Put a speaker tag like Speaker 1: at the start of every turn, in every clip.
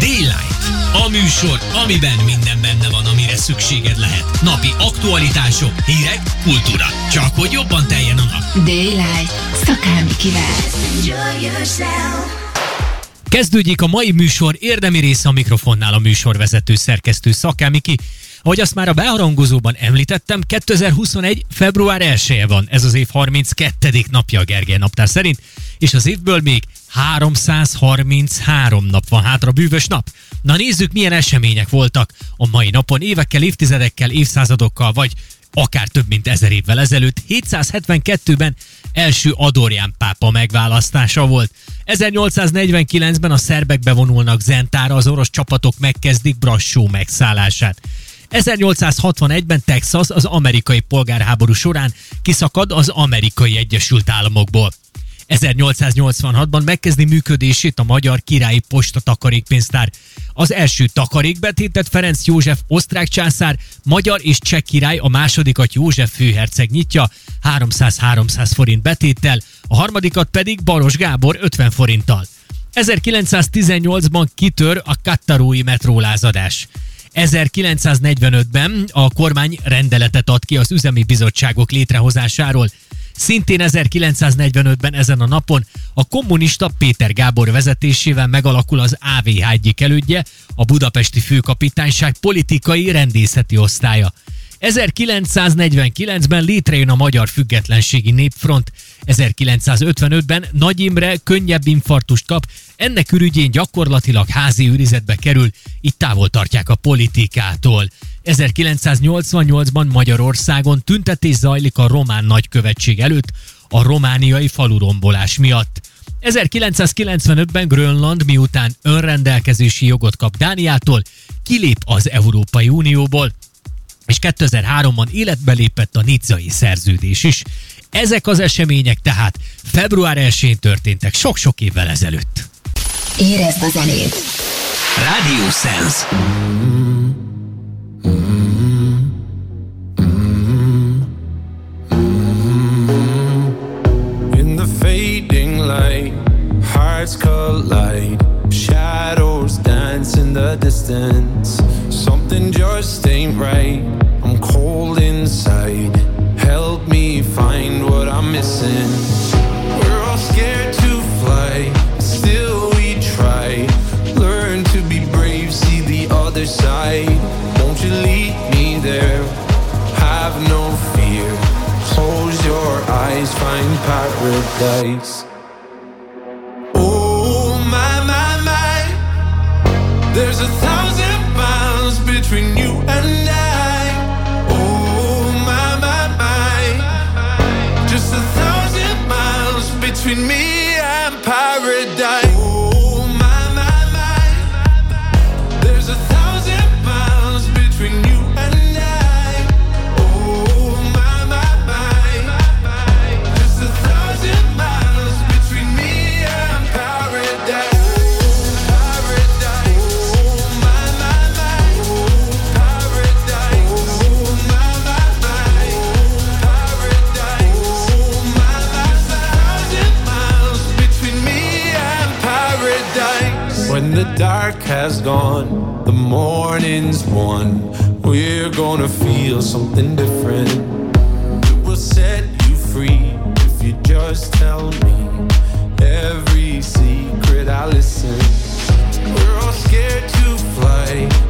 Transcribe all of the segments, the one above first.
Speaker 1: Daylight. A műsor, amiben minden benne van, amire szükséged lehet. Napi aktualitások, hírek, kultúra. Csak hogy jobban teljen a nap.
Speaker 2: Daylight. Szakámi kivel.
Speaker 1: Kezdődjék a mai műsor érdemi része a mikrofonnál a műsorvezető szerkesztő Szakámiki. Ahogy azt már a beharangozóban említettem, 2021. február 1 -e van, ez az év 32. napja a Gergely naptár szerint, és az évből még 333 nap van hátra, bűvös nap. Na nézzük, milyen események voltak a mai napon, évekkel, évtizedekkel, évszázadokkal, vagy akár több mint ezer évvel ezelőtt. 772-ben első Adorján pápa megválasztása volt. 1849-ben a szerbek bevonulnak Zentára, az orosz csapatok megkezdik Brassó megszállását. 1861-ben Texas az amerikai polgárháború során kiszakad az amerikai Egyesült Államokból. 1886-ban megkezdi működését a Magyar Királyi Posta takarékpénztár. Az első takarékbetétet Ferenc József osztrák császár, magyar és cseh király a másodikat József főherceg nyitja 300-300 forint betéttel, a harmadikat pedig Baros Gábor 50 forinttal. 1918-ban kitör a Kattarói metrólázadás. 1945-ben a kormány rendeletet ad ki az üzemi bizottságok létrehozásáról. Szintén 1945-ben ezen a napon a kommunista Péter Gábor vezetésével megalakul az AVH egyik elődje, a budapesti főkapitányság politikai rendészeti osztálya. 1949-ben létrejön a Magyar Függetlenségi Népfront. 1955-ben Nagy Imre könnyebb infartust kap, ennek ürügyén gyakorlatilag házi őrizetbe kerül, így távol tartják a politikától. 1988-ban Magyarországon tüntetés zajlik a román nagykövetség előtt a romániai falurombolás miatt. 1995-ben Grönland miután önrendelkezési jogot kap Dániától, kilép az Európai Unióból, és 2003-ban életbe lépett a Nizzai szerződés is. Ezek az események tehát február 1-én történtek sok-sok évvel ezelőtt.
Speaker 2: Érezd a zenét!
Speaker 1: Radio Sense.
Speaker 3: In the fading light, hearts collide. Shadows dance in the distance. Something just ain't right. I'm cold inside. Help me find what I'm missing. We're all scared to fly, still we try. Learn to be brave, see the other side. Won't you lead me there? Have no fear. Close your eyes, find paradise. Oh my my my, there's a thousand between you and I. Oh my my my, just a thousand miles between me the dark has gone, the morning's won. We're gonna feel something different. It will set you free if you just tell me every secret I listen. We're all scared to fly,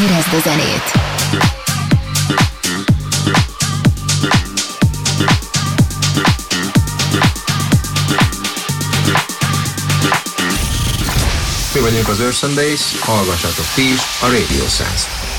Speaker 2: Érezd a zenét!
Speaker 4: Mi vagyunk az Earth Sundays, hallgassatok ti is a Radio Sense.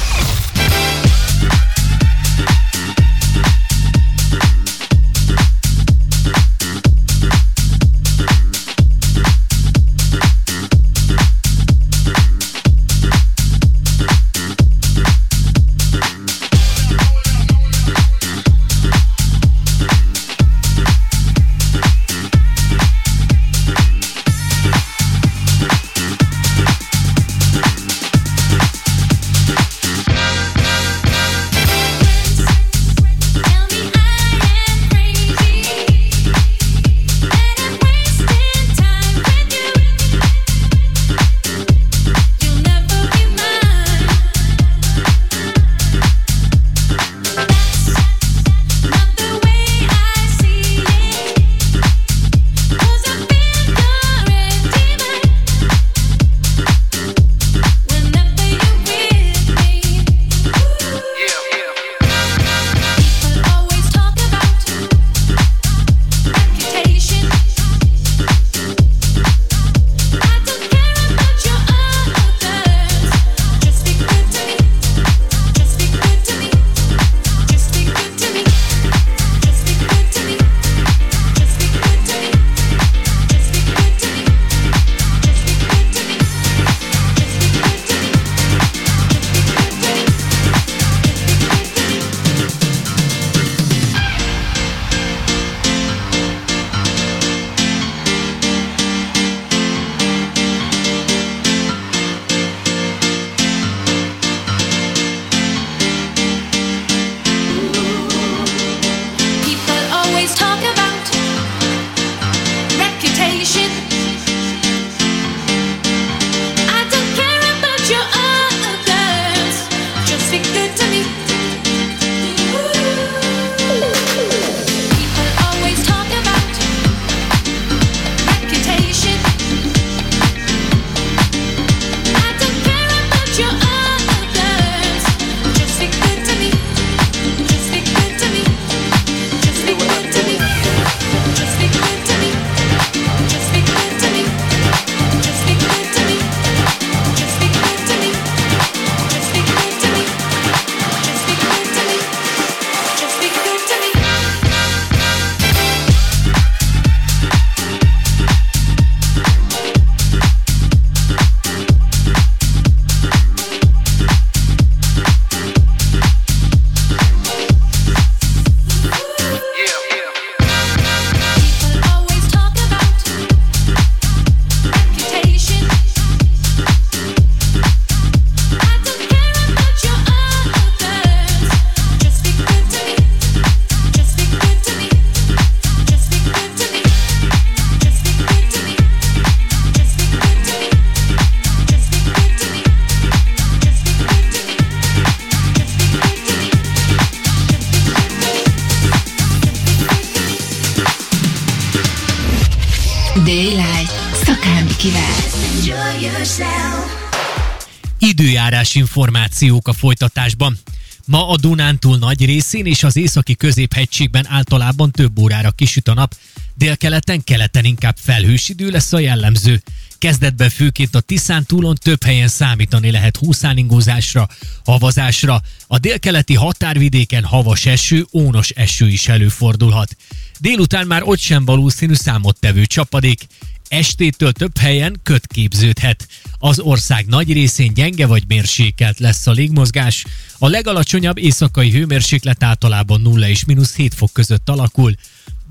Speaker 1: Időjárás információk a folytatásban. Ma a Dunántúl nagy részén és az északi középhegységben általában több órára kisüt a nap, délkeleten, keleten inkább felhős idő lesz a jellemző. Kezdetben főként a Tiszán túlon több helyen számítani lehet húszáningózásra, havazásra, a délkeleti határvidéken havas eső, ónos eső is előfordulhat. Délután már ott sem valószínű számottevő csapadék, estétől több helyen köt képződhet. Az ország nagy részén gyenge vagy mérsékelt lesz a légmozgás. A legalacsonyabb éjszakai hőmérséklet általában 0 és mínusz 7 fok között alakul,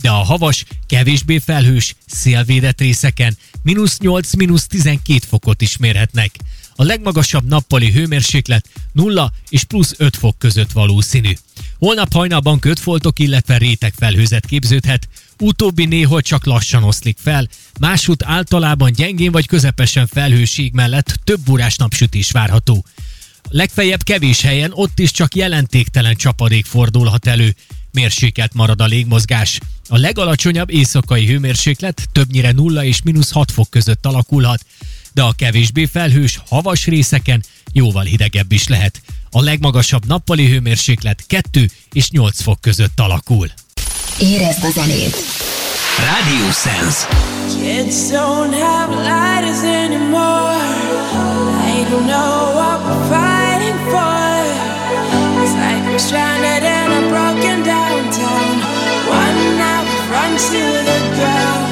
Speaker 1: de a havas, kevésbé felhős, szélvédett részeken mínusz 8, mínusz 12 fokot is mérhetnek. A legmagasabb nappali hőmérséklet 0 és plusz 5 fok között valószínű. Holnap hajnalban kötfoltok, illetve réteg felhőzet képződhet, utóbbi néhol csak lassan oszlik fel, másút általában gyengén vagy közepesen felhőség mellett több órás napsütés várható. Legfeljebb kevés helyen ott is csak jelentéktelen csapadék fordulhat elő, mérsékelt marad a légmozgás. A legalacsonyabb éjszakai hőmérséklet többnyire 0 és mínusz 6 fok között alakulhat, de a kevésbé felhős, havas részeken jóval hidegebb is lehet. A legmagasabb nappali hőmérséklet 2 és 8 fok között alakul.
Speaker 2: Érezd a zenét!
Speaker 5: Radio Sense.
Speaker 4: Kids don't have lighters anymore. I don't know what we're fighting for. It's like we're stranded in a broken downtown. One night we to the ground.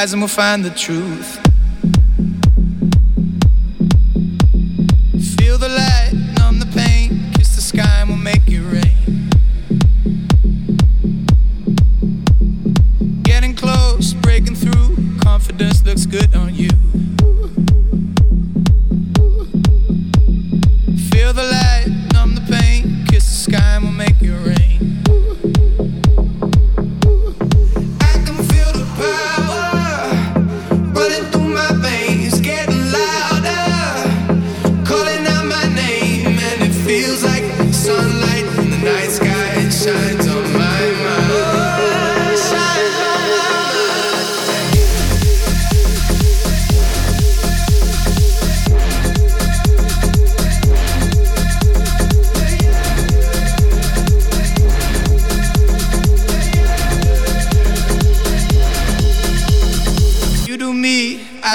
Speaker 3: Lies and we'll find the truth.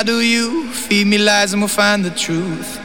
Speaker 3: Do you. Feed me lies and we'll find the truth.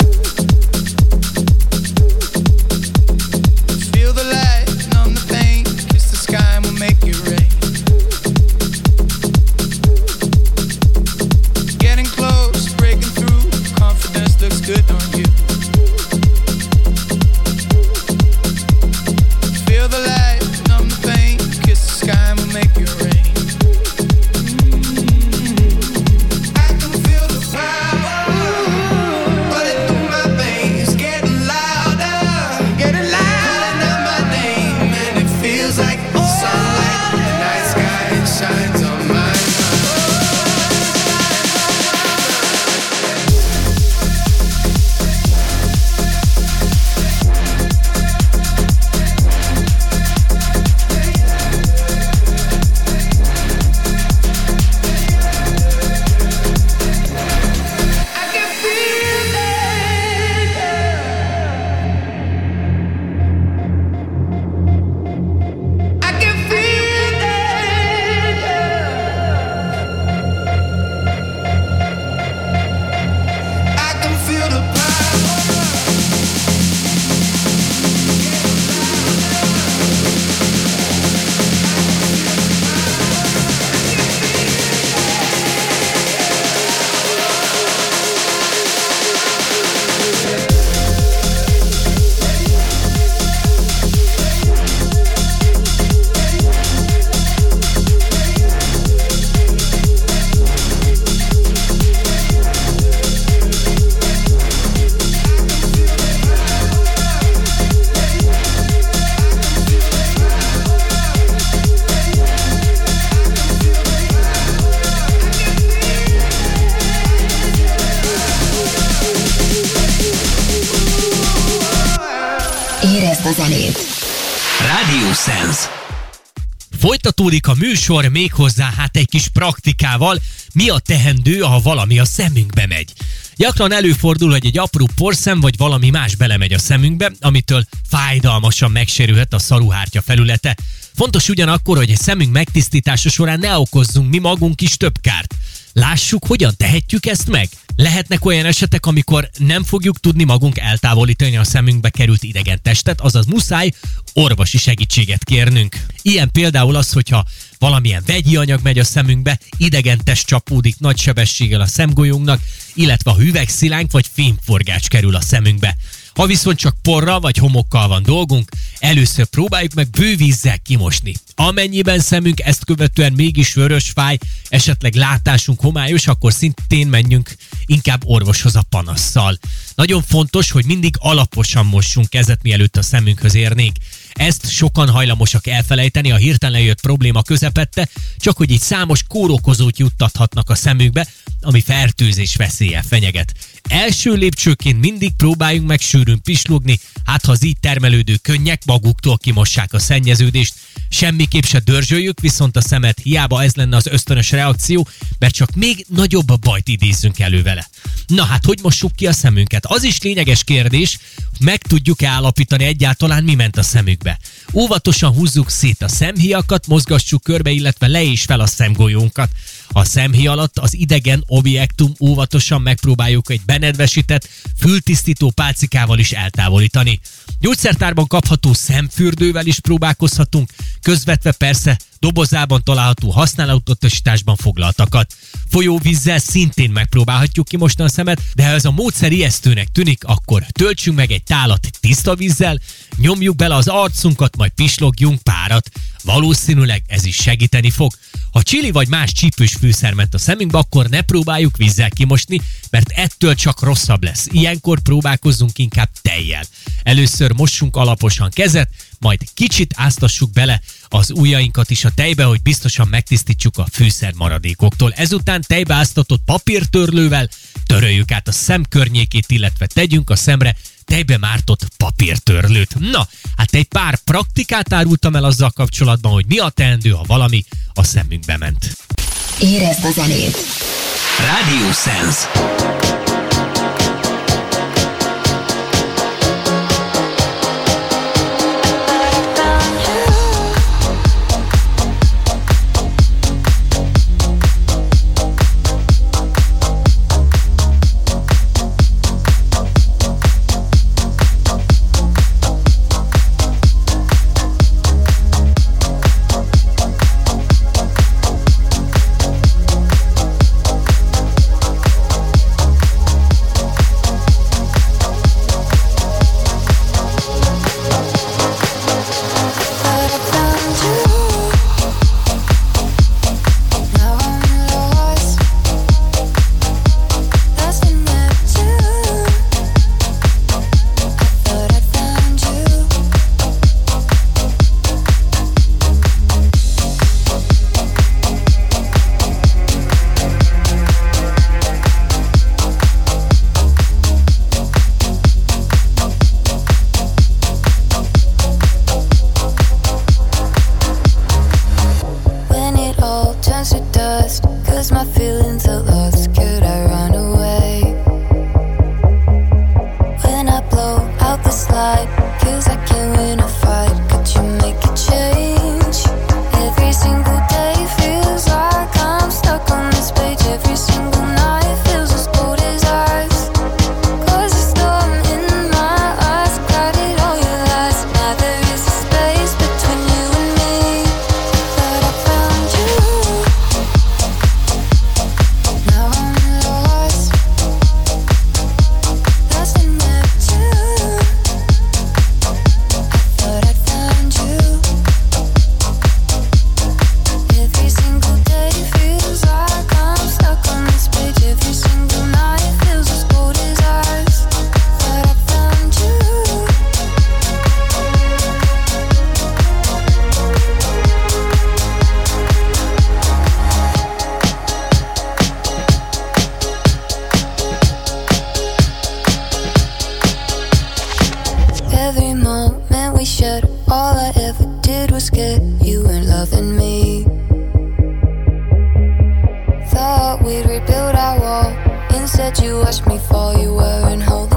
Speaker 1: Folytatódik a műsor méghozzá hát egy kis praktikával, mi a tehendő, ha valami a szemünkbe megy. Gyakran előfordul, hogy egy apró porszem vagy valami más belemegy a szemünkbe, amitől fájdalmasan megsérülhet a szaruhártya felülete. Fontos ugyanakkor, hogy a szemünk megtisztítása során ne okozzunk mi magunk is több kárt. Lássuk, hogyan tehetjük ezt meg. Lehetnek olyan esetek, amikor nem fogjuk tudni magunk eltávolítani a szemünkbe került idegen testet, azaz muszáj orvosi segítséget kérnünk. Ilyen például az, hogyha valamilyen vegyi anyag megy a szemünkbe, idegen test csapódik nagy sebességgel a szemgolyónknak, illetve a hüvegszilánk vagy fémforgács kerül a szemünkbe. Ha viszont csak porra vagy homokkal van dolgunk, először próbáljuk meg bővízzel kimosni. Amennyiben szemünk ezt követően mégis vörös fáj, esetleg látásunk homályos, akkor szintén menjünk inkább orvoshoz a panasszal. Nagyon fontos, hogy mindig alaposan mossunk kezet, mielőtt a szemünkhöz érnénk. Ezt sokan hajlamosak elfelejteni a hirtelen jött probléma közepette, csak hogy így számos kórokozót juttathatnak a szemükbe, ami fertőzés veszélye fenyeget. Első lépcsőként mindig próbáljunk meg sűrűn pislogni, hát ha az így termelődő könnyek maguktól kimossák a szennyeződést, Semmiképp se dörzsöljük, viszont a szemet hiába ez lenne az ösztönös reakció, mert csak még nagyobb bajt idézzünk elő vele. Na hát, hogy mossuk ki a szemünket? Az is lényeges kérdés, meg tudjuk-e állapítani egyáltalán mi ment a szemükbe. Óvatosan húzzuk szét a szemhiakat, mozgassuk körbe, illetve le is fel a szemgolyónkat. A szemhi alatt az idegen objektum óvatosan megpróbáljuk egy benedvesített, fültisztító pálcikával is eltávolítani. Gyógyszertárban kapható szemfürdővel is próbálkozhatunk, közvetve persze dobozában található használatosításban foglaltakat. Folyóvízzel szintén megpróbálhatjuk kimosni a szemet, de ha ez a módszer ijesztőnek tűnik, akkor töltsünk meg egy tálat tiszta vízzel, nyomjuk bele az arcunkat, majd pislogjunk párat. Valószínűleg ez is segíteni fog. Ha csili vagy más csípős fűszer ment a szemünkbe, akkor ne próbáljuk vízzel kimosni, mert ettől csak rosszabb lesz. Ilyenkor próbálkozzunk inkább tejjel. Először mossunk alaposan kezet, majd kicsit áztassuk bele az ujjainkat is a tejbe, hogy biztosan megtisztítsuk a fűszer maradékoktól. Ezután tejbe áztatott papírtörlővel töröljük át a szem környékét, illetve tegyünk a szemre tejbe mártott papírtörlőt. Na, hát egy pár praktikát árultam el azzal kapcsolatban, hogy mi a teendő, ha valami a szemünkbe ment.
Speaker 2: Érezd a zenét!
Speaker 6: Radio Sense.
Speaker 7: Moment all I ever did was get you weren't loving me. Thought we'd rebuild our wall. Instead, you watched me fall. You weren't holding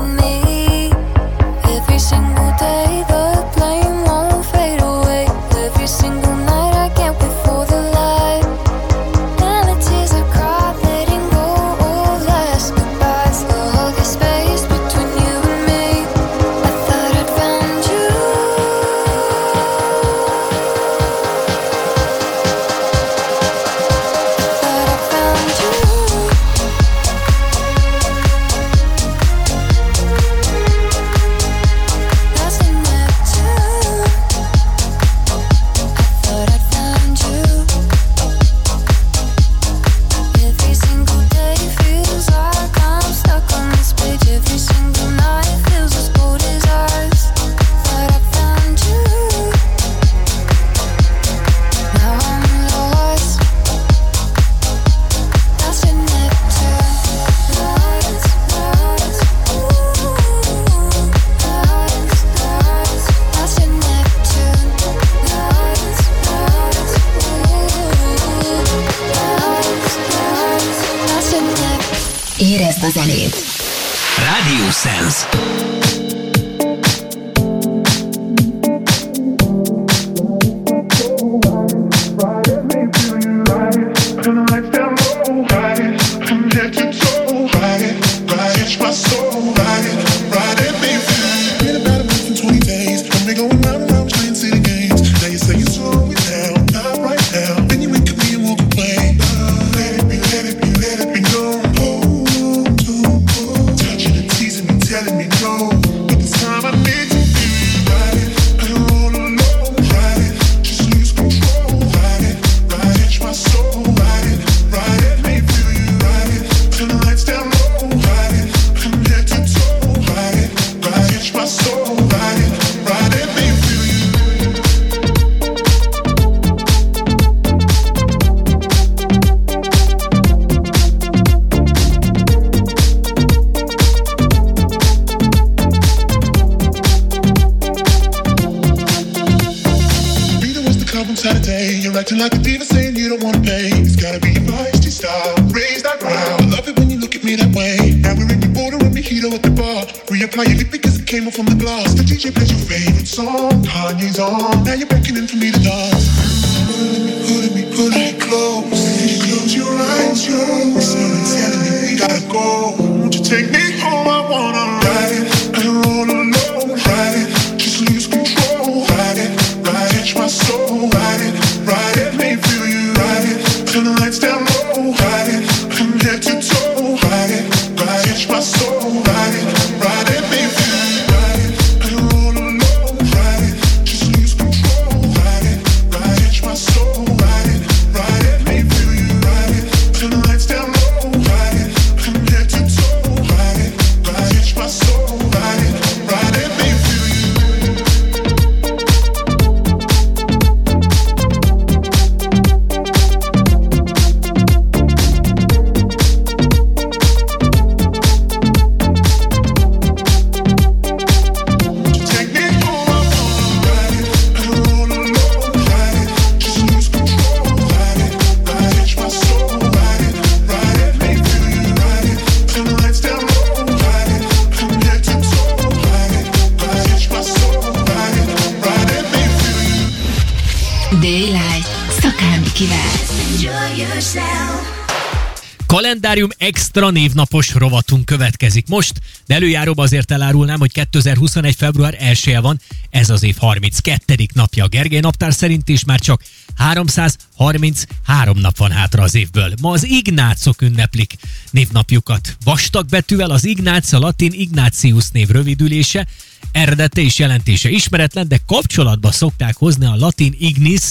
Speaker 1: Planetárium Extra névnapos rovatunk következik most, de előjáróban azért elárulnám, hogy 2021. február 1 van, ez az év 32. napja a Gergely naptár szerint is már csak 333 nap van hátra az évből. Ma az Ignácok ünneplik névnapjukat. Vastag betűvel az Ignác a latin Ignácius név rövidülése, eredete és jelentése ismeretlen, de kapcsolatba szokták hozni a latin ignis,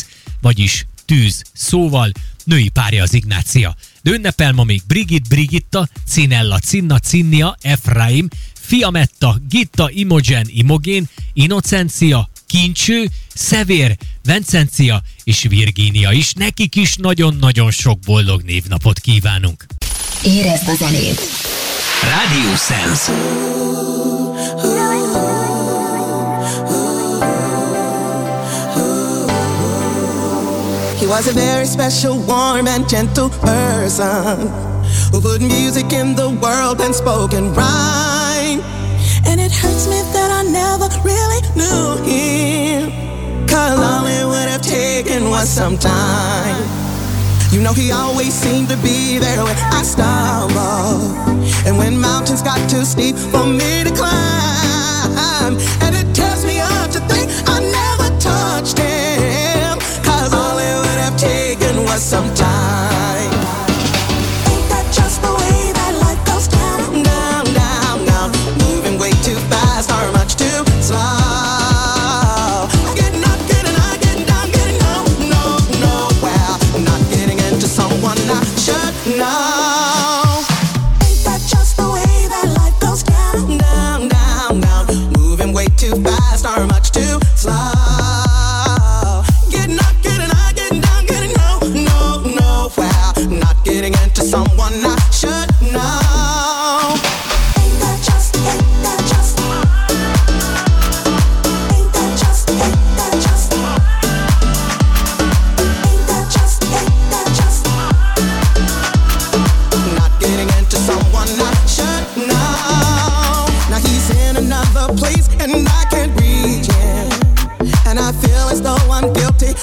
Speaker 1: vagyis tűz szóval, női párja az Ignácia. De ünnepel ma még Brigit, Brigitta, Cinella, Cinna, Cinnia, Efraim, Fiametta, Gitta, Imogen, Imogén, Innocencia, Kincső, Szevér, Vencencia és Virgínia is. Nekik is nagyon-nagyon sok boldog névnapot kívánunk.
Speaker 2: Érezd a zenét!
Speaker 5: Radio Sense.
Speaker 8: was a very special, warm, and gentle person who put music in the world and spoke in rhyme. And it hurts me that I never really knew him. Cause all it would have taken was some time. You know, he always seemed to be there when I stumbled. And when mountains got too steep for me to climb.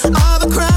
Speaker 8: all the crowd.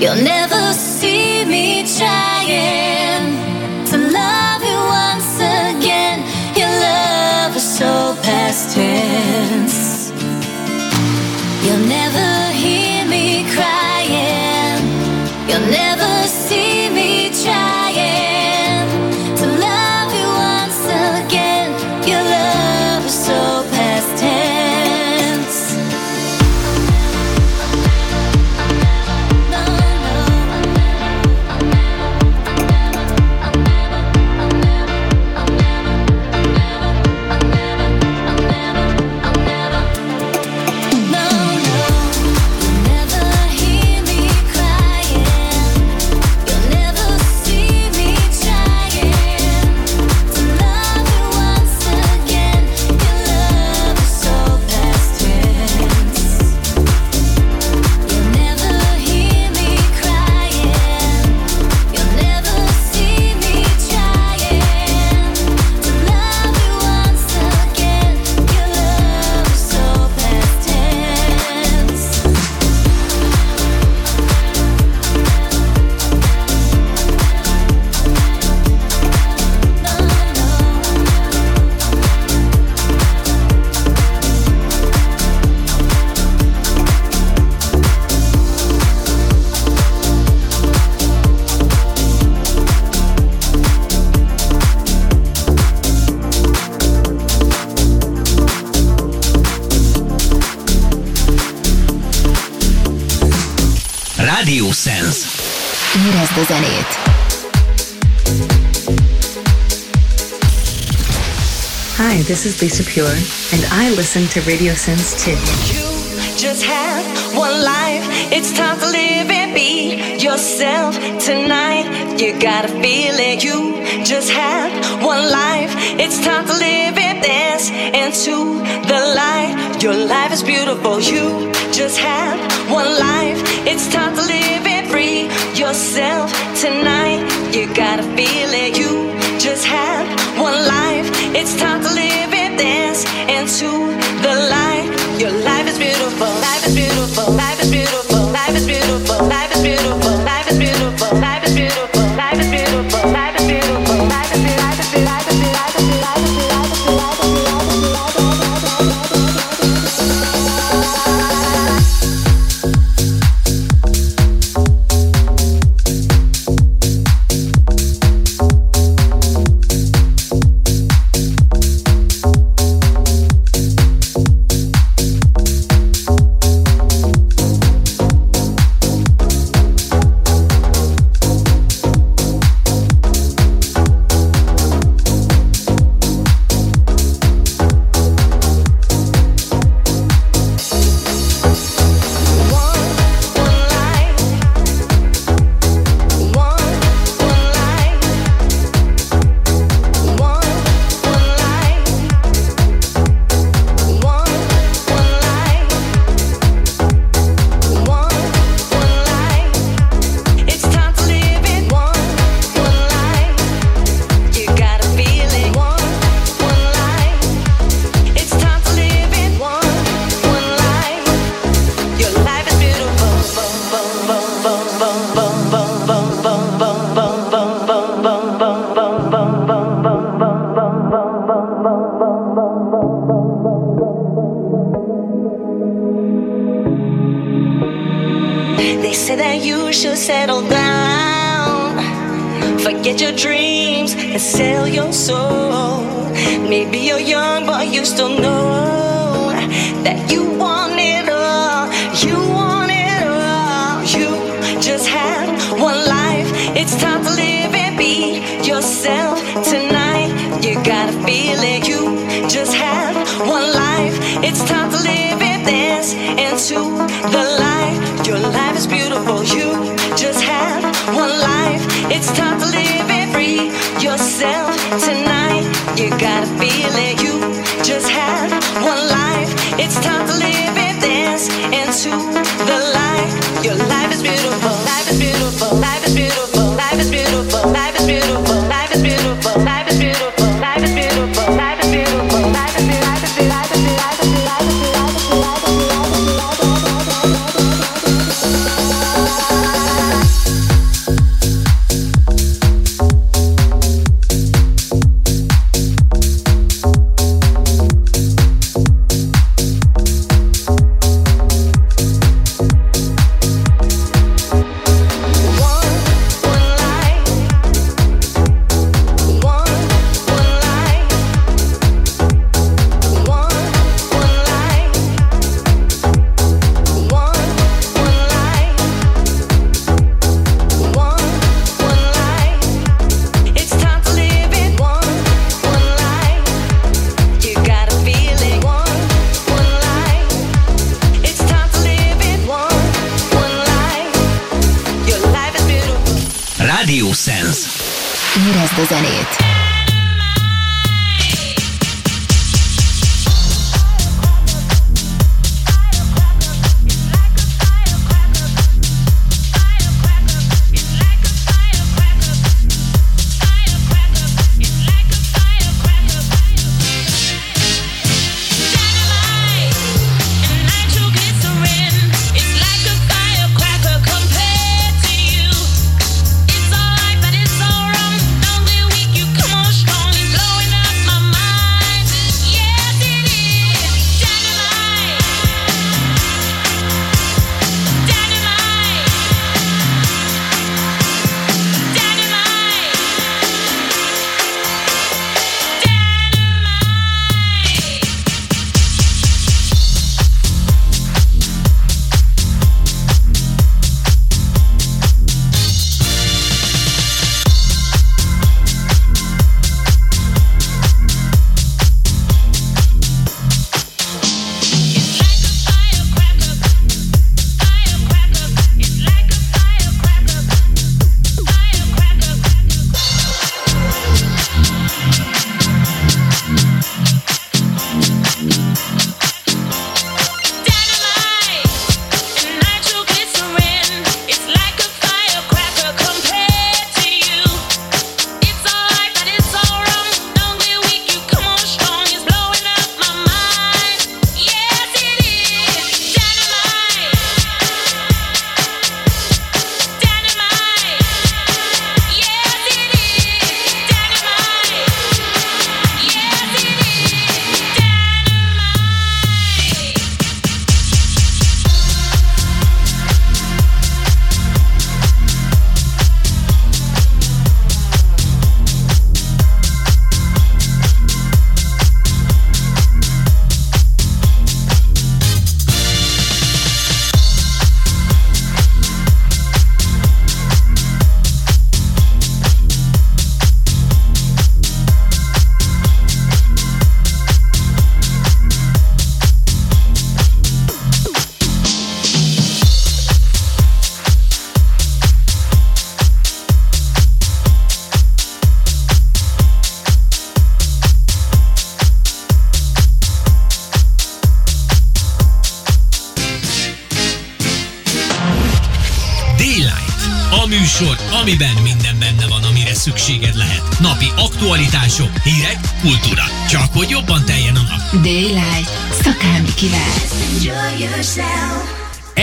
Speaker 9: You'll never
Speaker 10: this is Lisa Pure, and I listen to Radio Sense too.
Speaker 11: You just have one life, it's time to live and be yourself tonight. You gotta feel it. You just have one life, it's time to live and dance into the light. Your life is beautiful. You just have one life, it's time to live and free yourself tonight. You gotta feel it. You just have it's time to live and dance into the light. Your life is beautiful. Life is beautiful. Life is beautiful. Life is beautiful. Life is beautiful. Life is beautiful. Life is beautiful. Life is beautiful.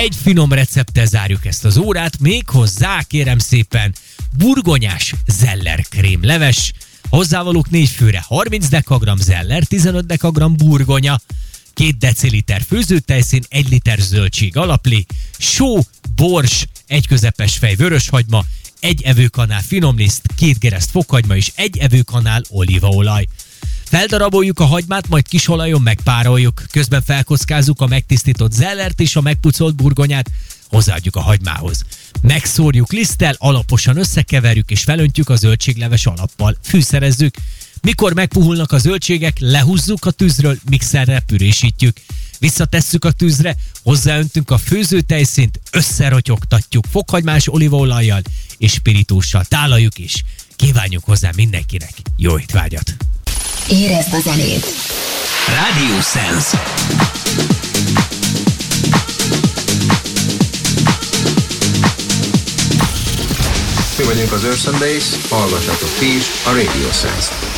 Speaker 1: Egy finom recepttel zárjuk ezt az órát, még hozzá kérem szépen burgonyás zeller krém leves, hozzávalók 4 főre 30 dekagram zeller, 15 dekagram burgonya, 2 deciliter főzőtejszín, 1 liter zöldség alapli, só, bors, egy közepes fej vöröshagyma, egy evőkanál finomliszt, két gereszt fokhagyma és egy evőkanál olívaolaj. Feldaraboljuk a hagymát, majd kis olajon megpároljuk, közben felkockázzuk a megtisztított zellert és a megpucolt burgonyát, hozzáadjuk a hagymához. Megszórjuk liszttel, alaposan összekeverjük és felöntjük a zöldségleves alappal. Fűszerezzük. Mikor megpuhulnak a zöldségek, lehúzzuk a tűzről, mixerre pürésítjük. Visszatesszük a tűzre, hozzáöntünk a főzőtejszínt, összerotyogtatjuk fokhagymás olívaolajjal és spiritóssal, tálaljuk is. Kívánjuk hozzá mindenkinek jó étvágyat!
Speaker 2: Érezd a zenét.
Speaker 4: Radio Sense.
Speaker 8: Mi vagyunk az Earth Days, hallgassatok ti is a Radio Sense.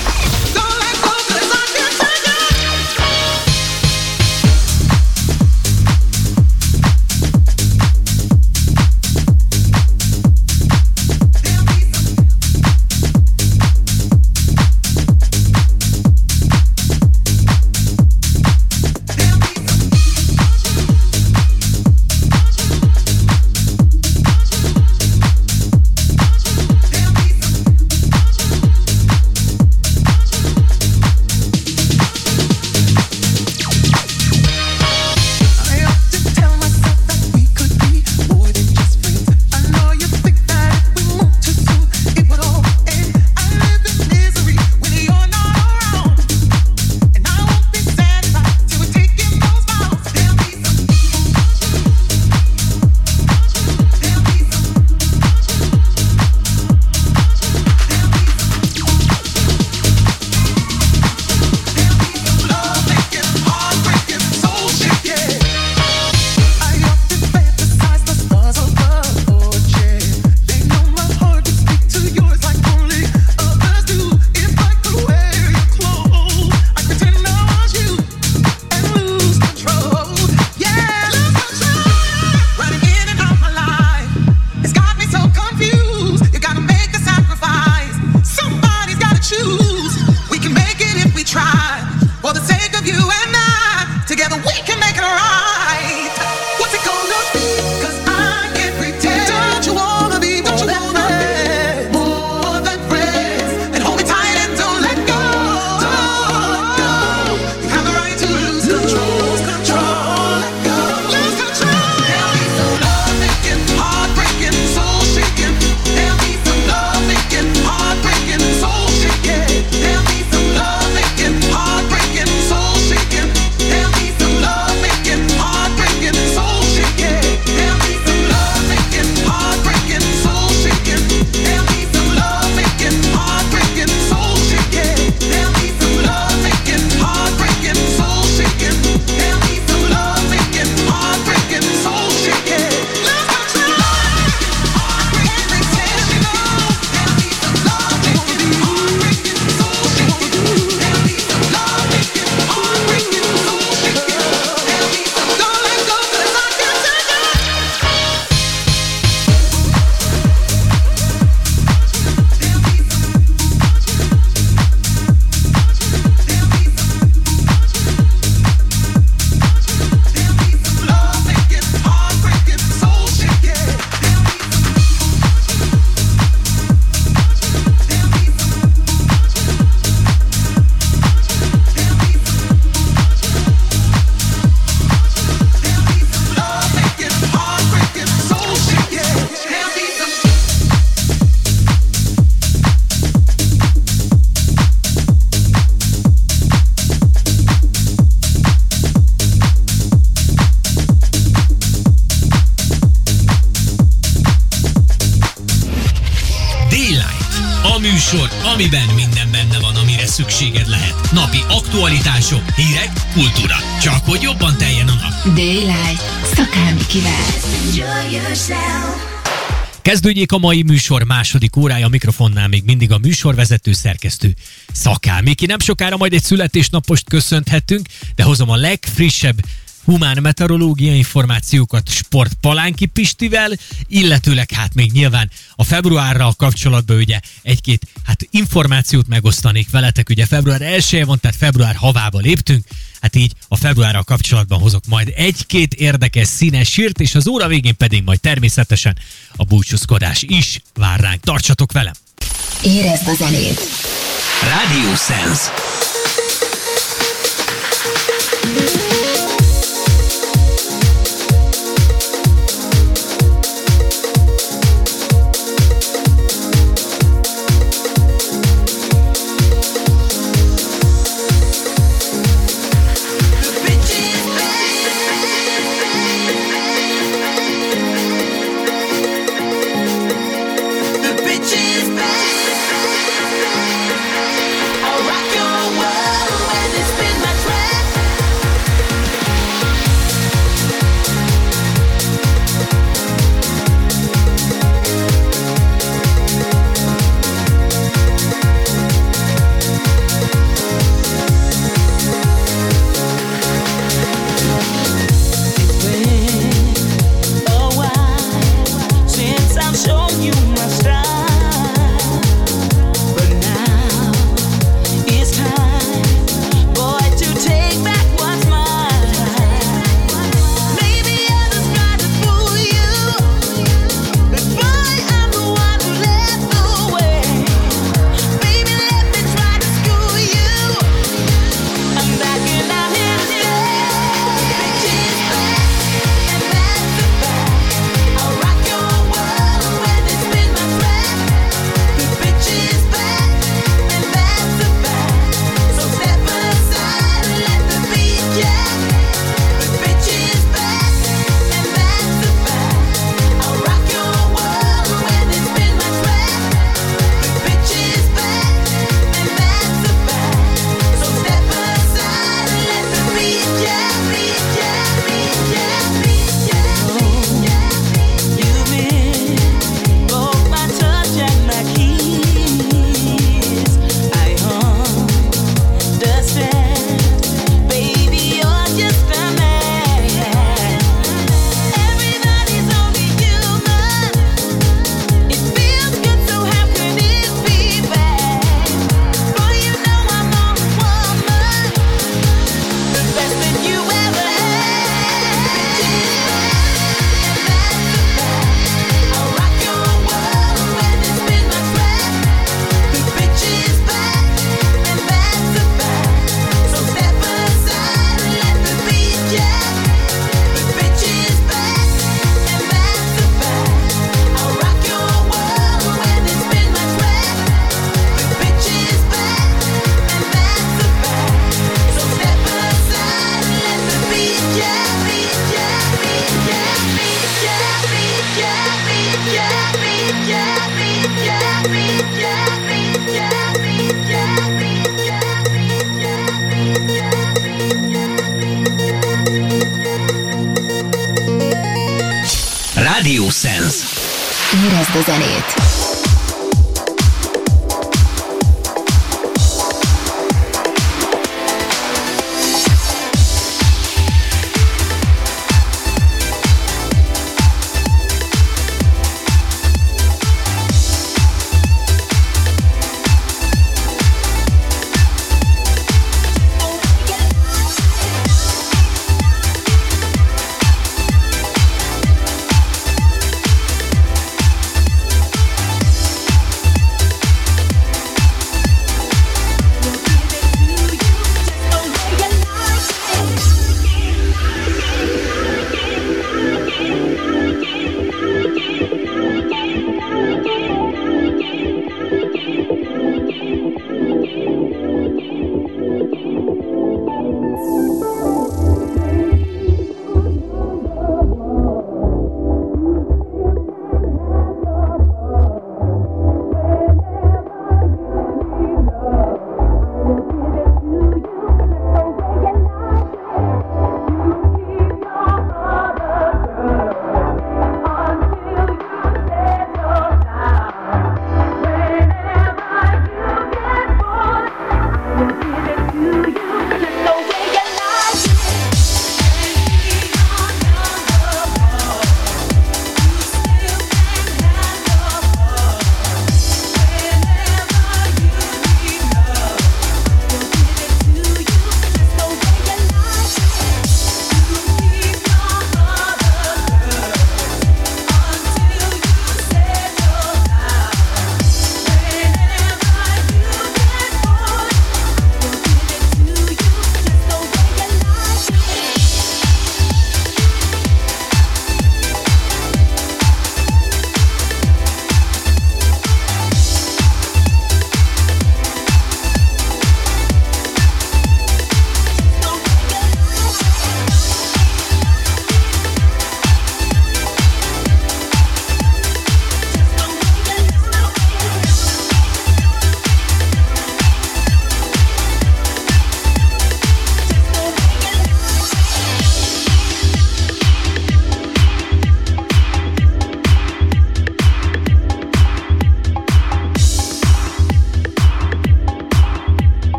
Speaker 1: Kezdődjék a mai műsor második órája, a mikrofonnál még mindig a műsorvezető szerkesztő Szakál ki Nem sokára majd egy születésnapost köszönthetünk, de hozom a legfrissebb humán meteorológiai információkat sport Palánki Pistivel, illetőleg hát még nyilván a februárral kapcsolatban ugye egy-két hát információt megosztanék veletek, ugye február 1 van, tehát február havába léptünk, hát így a februárral kapcsolatban hozok majd egy-két érdekes színes sírt, és az óra végén pedig majd természetesen búcsúzkodás is vár ránk. Tartsatok velem!
Speaker 2: Érezd a zenét!
Speaker 12: Radio Sense.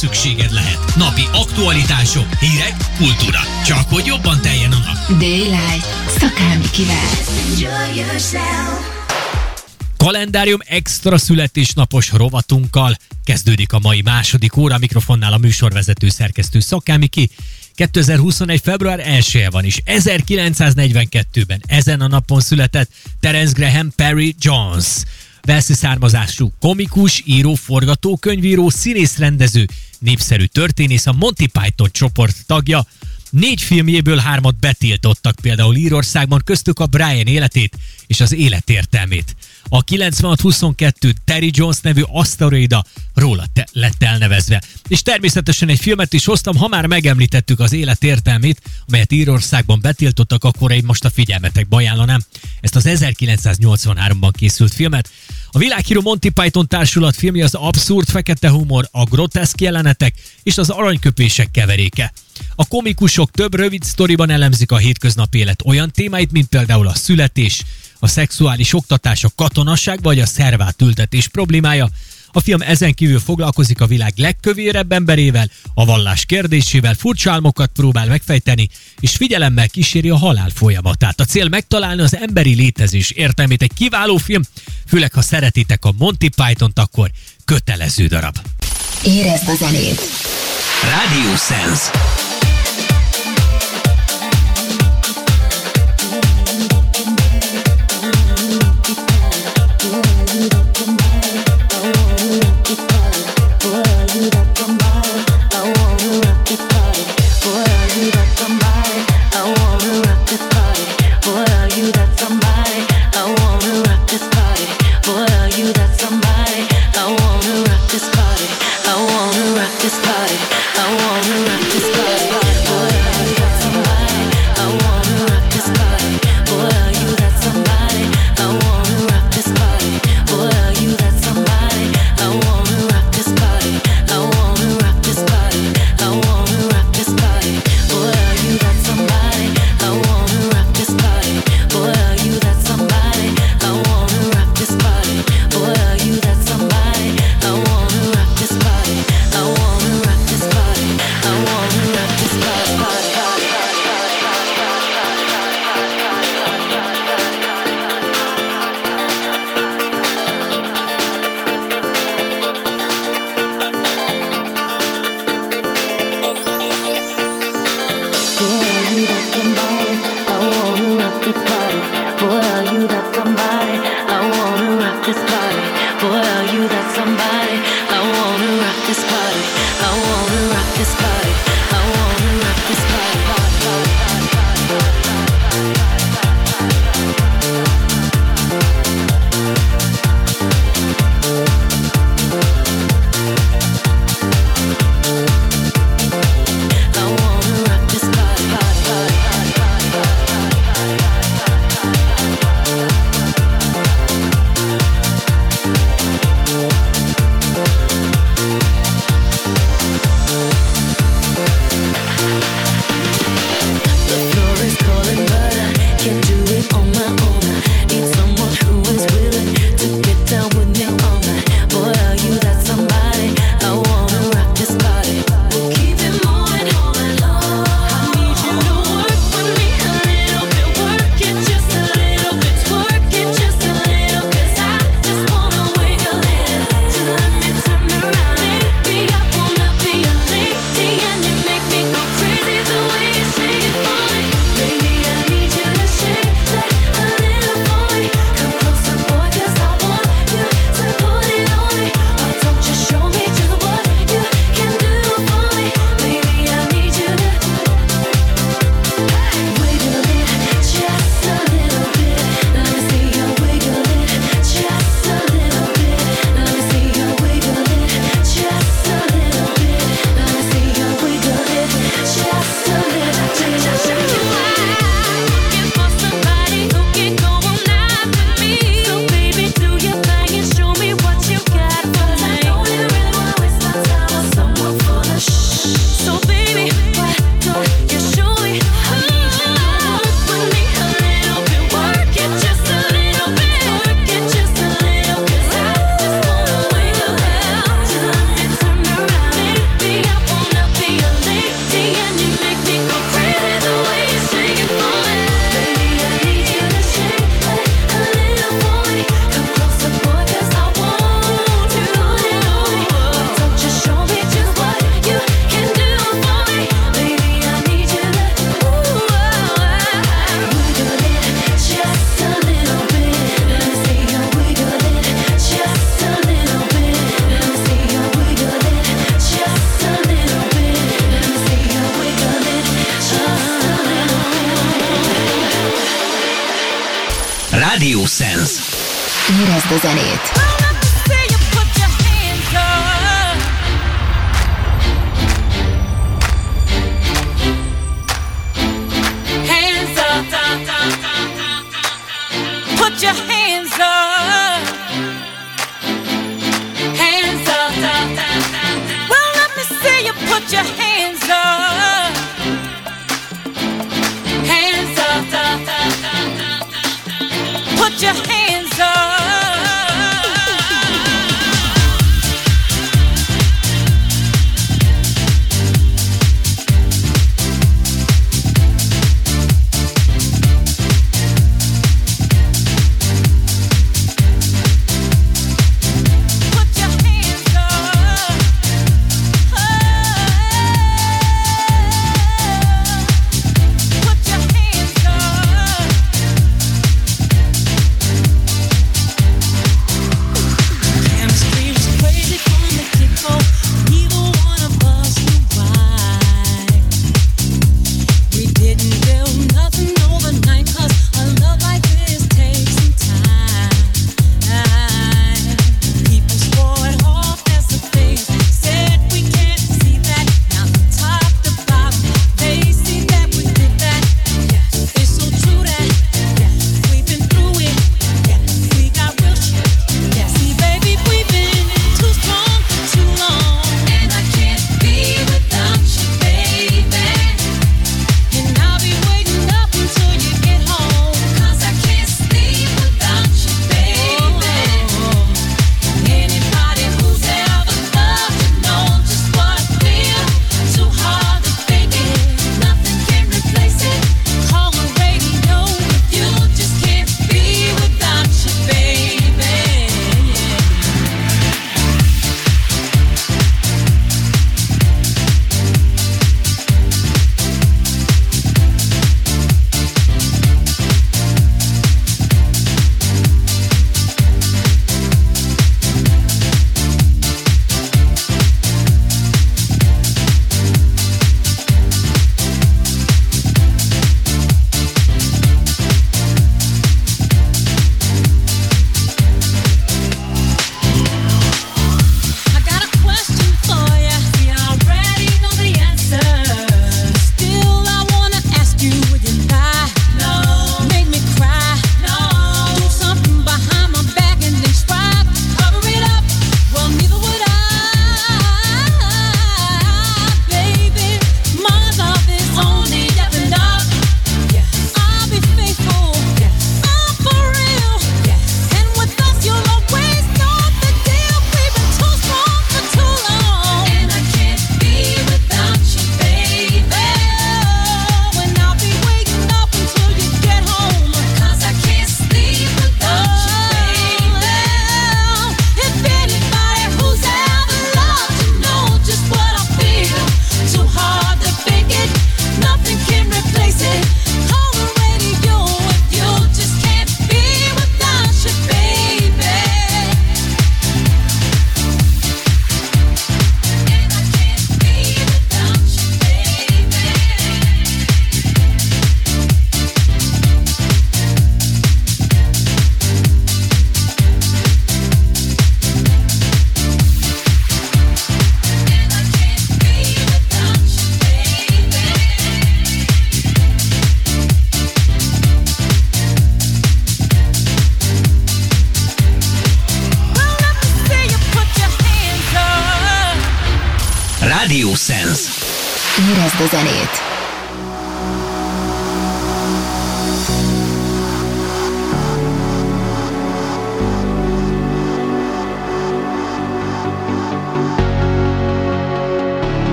Speaker 1: Szükséged lehet. Napi aktualitások, hírek, kultúra. Csak hogy jobban teljen a nap.
Speaker 2: Daylight.
Speaker 13: Enjoy yourself.
Speaker 1: Kalendárium extra születésnapos rovatunkkal kezdődik a mai második óra. A mikrofonnál a műsorvezető szerkesztő Szakámiki. 2021. február 1 van is. 1942-ben ezen a napon született Terence Graham Perry Jones. Velszi származású komikus, író, forgatókönyvíró, színész-rendező, népszerű történész, a Monty Python csoport tagja, Négy filmjéből hármat betiltottak például Írországban, köztük a Brian életét és az életértelmét. A 9622 Terry Jones nevű aszteroida róla te- lett elnevezve. És természetesen egy filmet is hoztam, ha már megemlítettük az életértelmét, amelyet Írországban betiltottak, akkor én most a figyelmetekbe ajánlanám ezt az 1983-ban készült filmet. A világhíró Monty Python társulat filmje az abszurd fekete humor, a groteszk jelenetek és az aranyköpések keveréke. A komikusok több rövid sztoriban elemzik a hétköznapi élet olyan témáit, mint például a születés, a szexuális oktatás, a katonasság vagy a szervát ültetés problémája. A film ezen kívül foglalkozik a világ legkövérebb emberével, a vallás kérdésével, furcsa álmokat próbál megfejteni, és figyelemmel kíséri a halál folyamatát. A cél megtalálni az emberi létezés értelmét. Egy kiváló film, főleg ha szeretitek a Monty Python-t, akkor kötelező darab.
Speaker 2: Érezd a zenét.
Speaker 6: Radio Sense.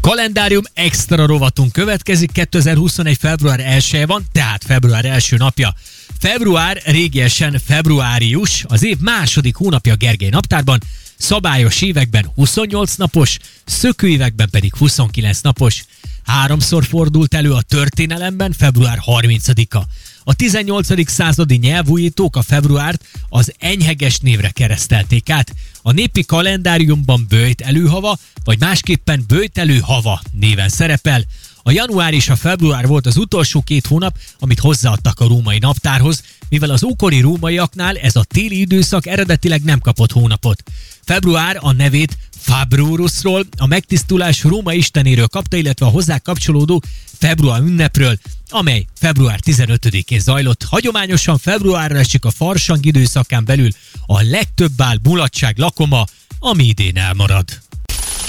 Speaker 1: Kalendárium extra rovatunk következik, 2021. február 1 van, tehát február első napja. Február régiesen februárius, az év második hónapja Gergely naptárban, szabályos években 28 napos, szökőévekben pedig 29 napos. Háromszor fordult elő a történelemben február 30-a. A 18. századi nyelvújítók a februárt az enyheges névre keresztelték át. A népi kalendáriumban bőjt előhava, vagy másképpen bőjt előhava néven szerepel. A január és a február volt az utolsó két hónap, amit hozzáadtak a római naptárhoz, mivel az ókori rómaiaknál ez a téli időszak eredetileg nem kapott hónapot. Február a nevét Fabrurusról, a megtisztulás Róma istenéről kapta, illetve a hozzá kapcsolódó február ünnepről, amely február 15-én zajlott. Hagyományosan februárra esik a farsang időszakán belül a legtöbb bál mulatság lakoma, ami idén elmarad.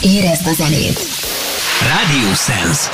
Speaker 2: Érezd a zenét!
Speaker 4: Radio Sense.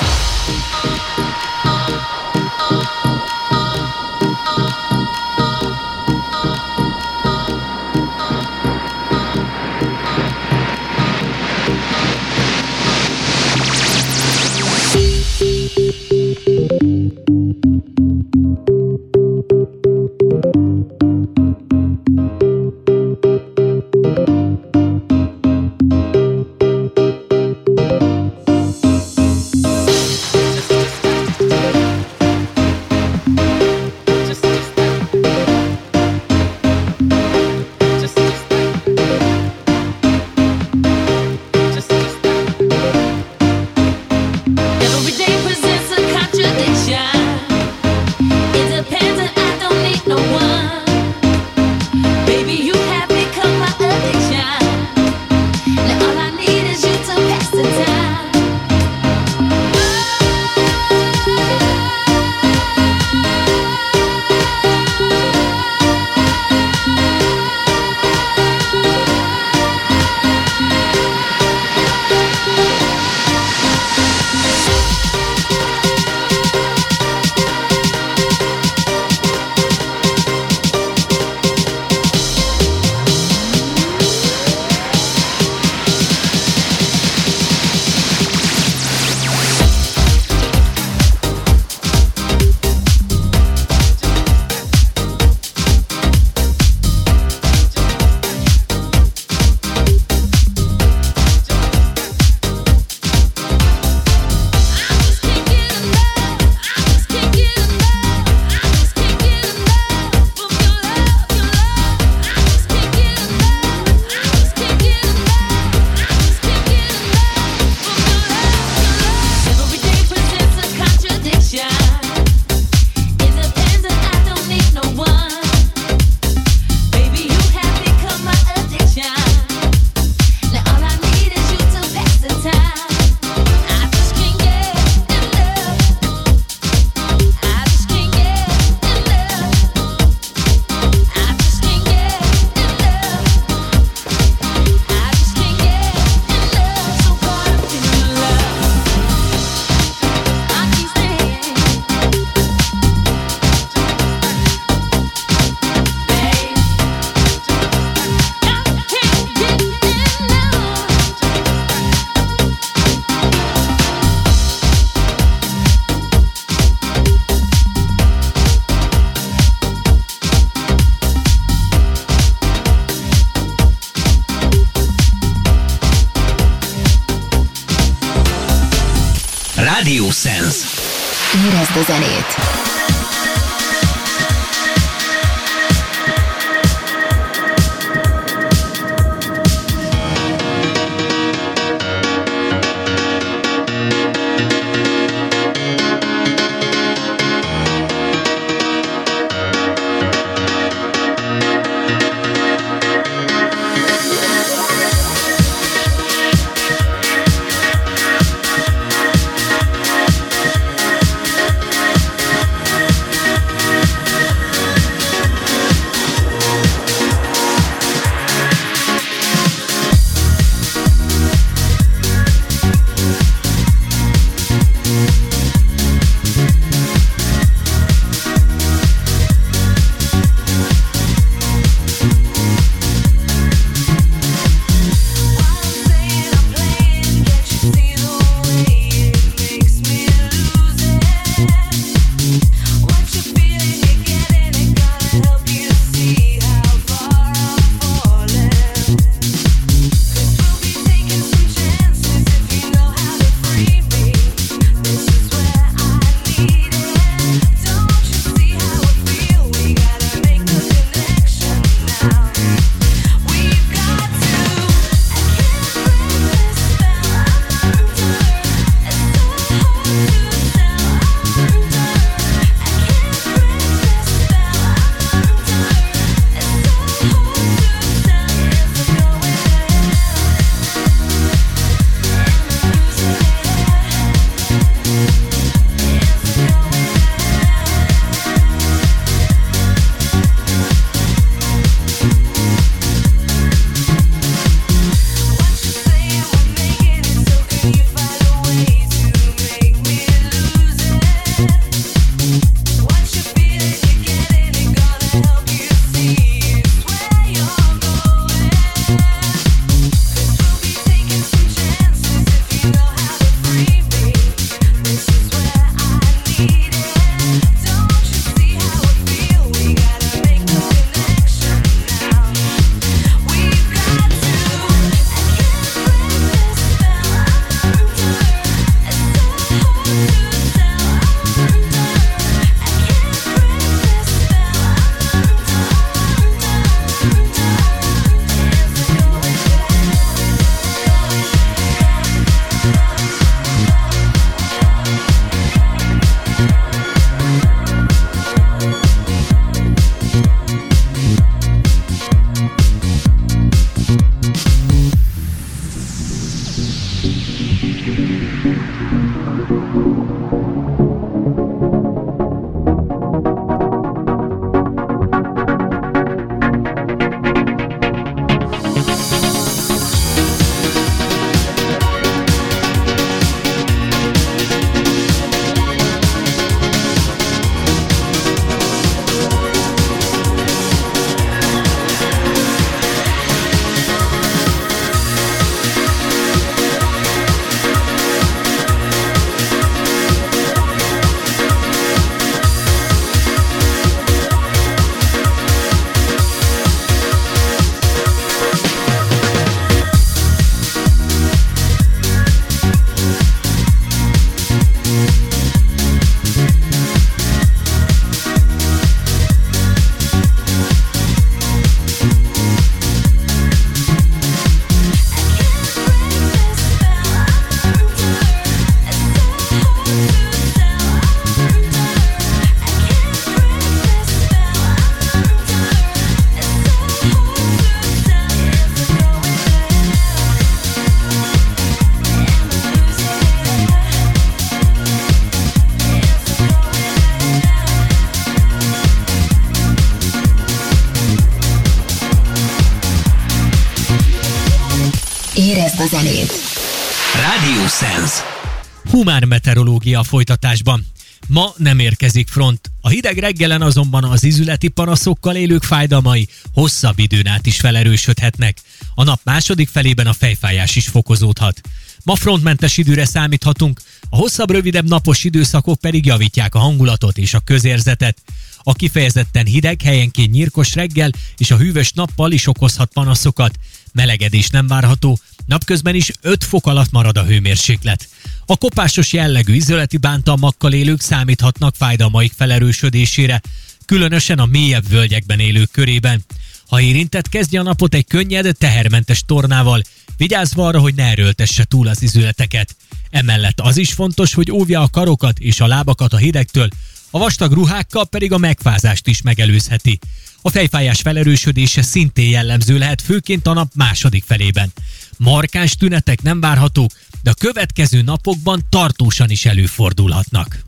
Speaker 11: A
Speaker 1: folytatásban. Ma nem érkezik front. A hideg reggelen azonban az izületi panaszokkal élők fájdalmai hosszabb időn át is felerősödhetnek. A nap második felében a fejfájás is fokozódhat. Ma frontmentes időre számíthatunk, a hosszabb, rövidebb napos időszakok pedig javítják a hangulatot és a közérzetet. A kifejezetten hideg, helyenként nyírkos reggel és a hűvös nappal is okozhat panaszokat. Melegedés nem várható, napközben is 5 fok alatt marad a hőmérséklet. A kopásos jellegű izoleti bántalmakkal élők számíthatnak fájdalmaik felerősödésére, különösen a mélyebb völgyekben élők körében. Ha érintett, kezdje a napot egy könnyed, tehermentes tornával, vigyázva arra, hogy ne erőltesse túl az izületeket. Emellett az is fontos, hogy óvja a karokat és a lábakat a hidegtől, a vastag ruhákkal pedig a megfázást is megelőzheti. A fejfájás felerősödése szintén jellemző lehet, főként a nap második felében. Markáns tünetek nem várhatók, de a következő napokban tartósan is előfordulhatnak.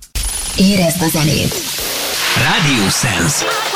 Speaker 2: Érezd a zenét!
Speaker 4: Radio Sense.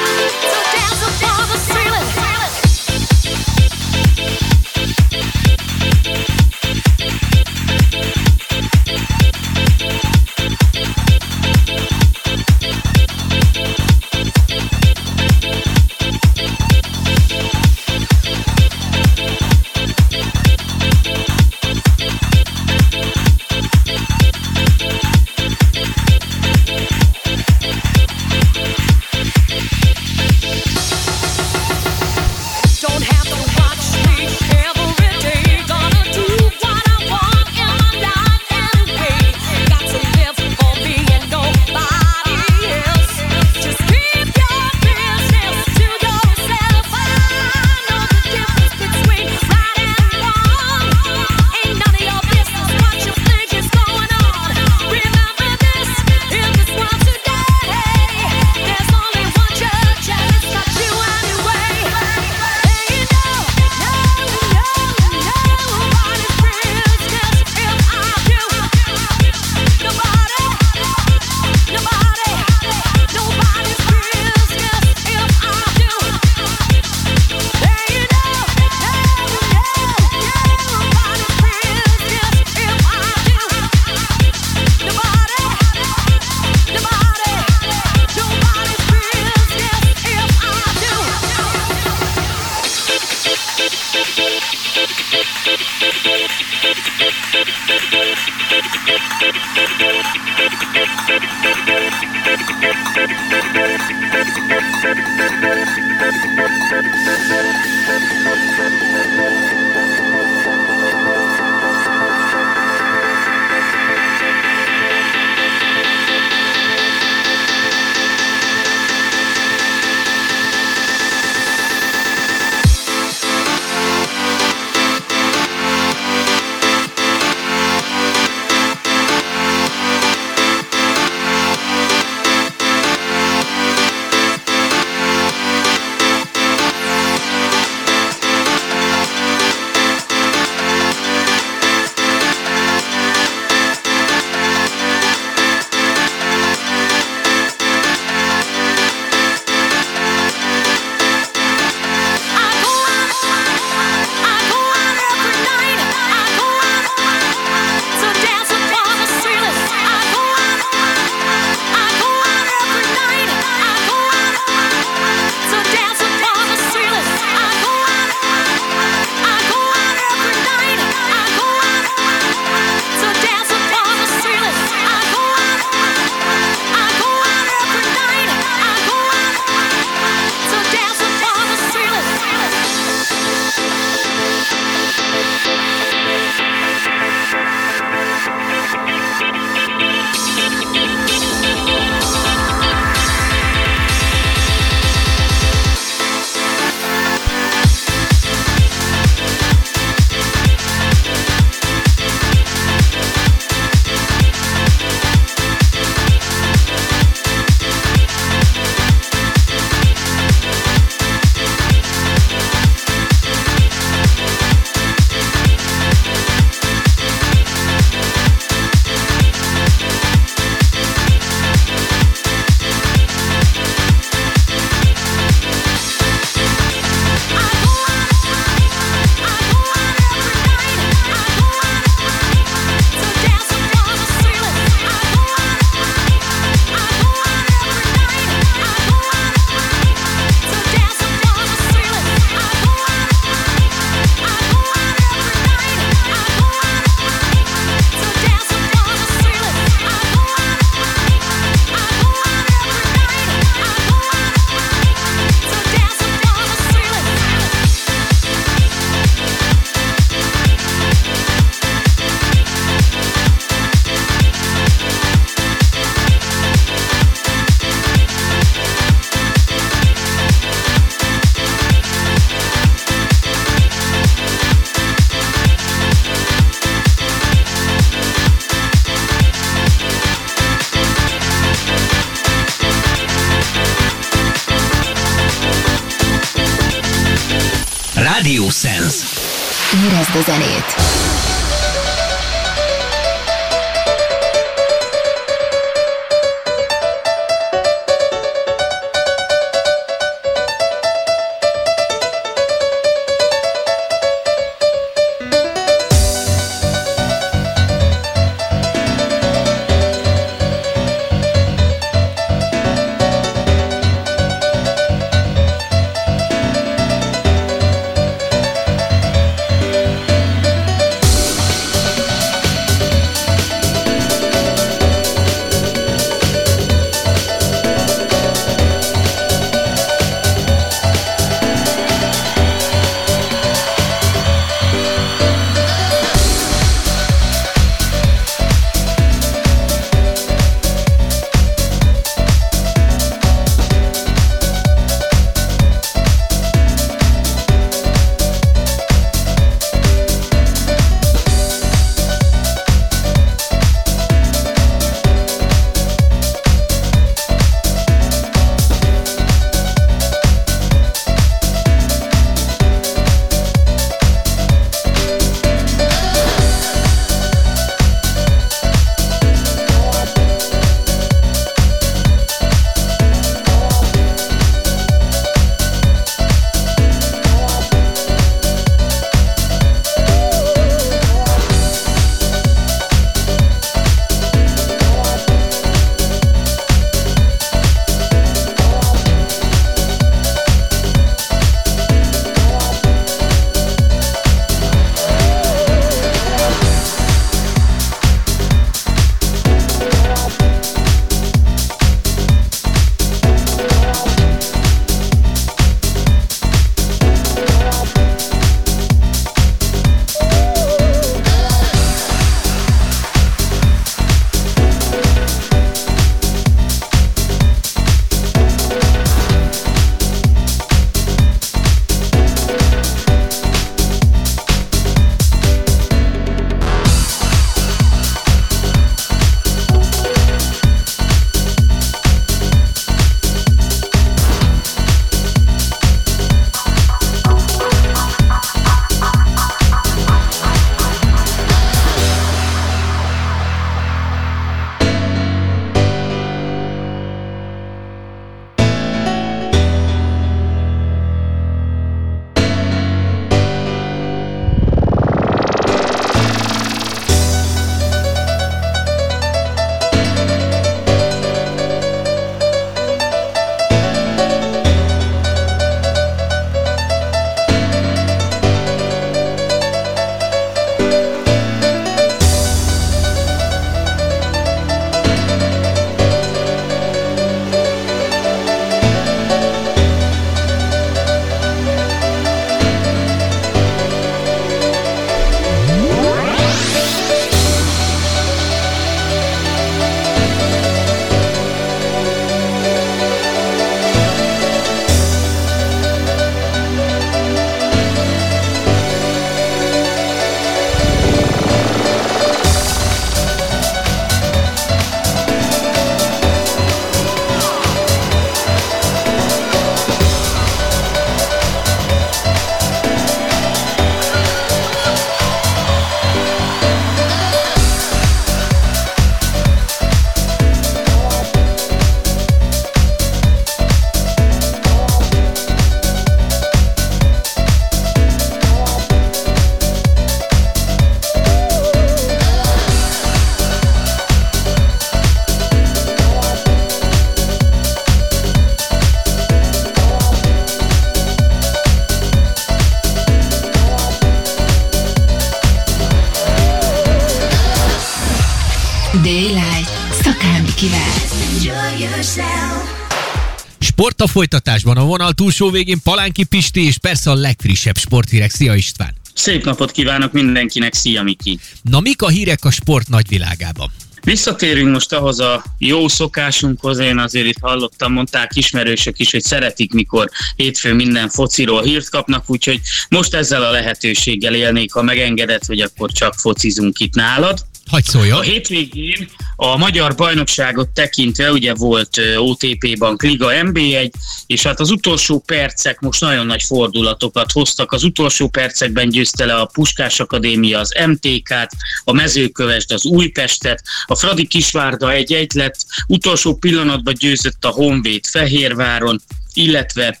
Speaker 2: A
Speaker 1: folytatásban a vonal túlsó végén Palánki Pisti és persze a legfrissebb sporthírek. Szia István!
Speaker 14: Szép napot kívánok mindenkinek, szia Miki!
Speaker 1: Na mik a hírek a sport nagyvilágában?
Speaker 14: Visszatérünk most ahhoz a jó szokásunkhoz, én azért itt hallottam, mondták ismerősök is, hogy szeretik, mikor hétfő minden fociról hírt kapnak, úgyhogy most ezzel a lehetőséggel élnék, ha megengedett, hogy akkor csak focizunk itt nálad.
Speaker 1: Hagy szóljon.
Speaker 14: A hétvégén A magyar bajnokságot tekintve ugye volt ö, OTP Bank Liga MB1, és hát az utolsó percek most nagyon nagy fordulatokat hoztak. Az utolsó percekben győzte le a Puskás Akadémia az MTK-t, a Mezőkövesd az Újpestet, a Fradi Kisvárda egy-egy lett, utolsó pillanatban győzött a Honvéd Fehérváron, illetve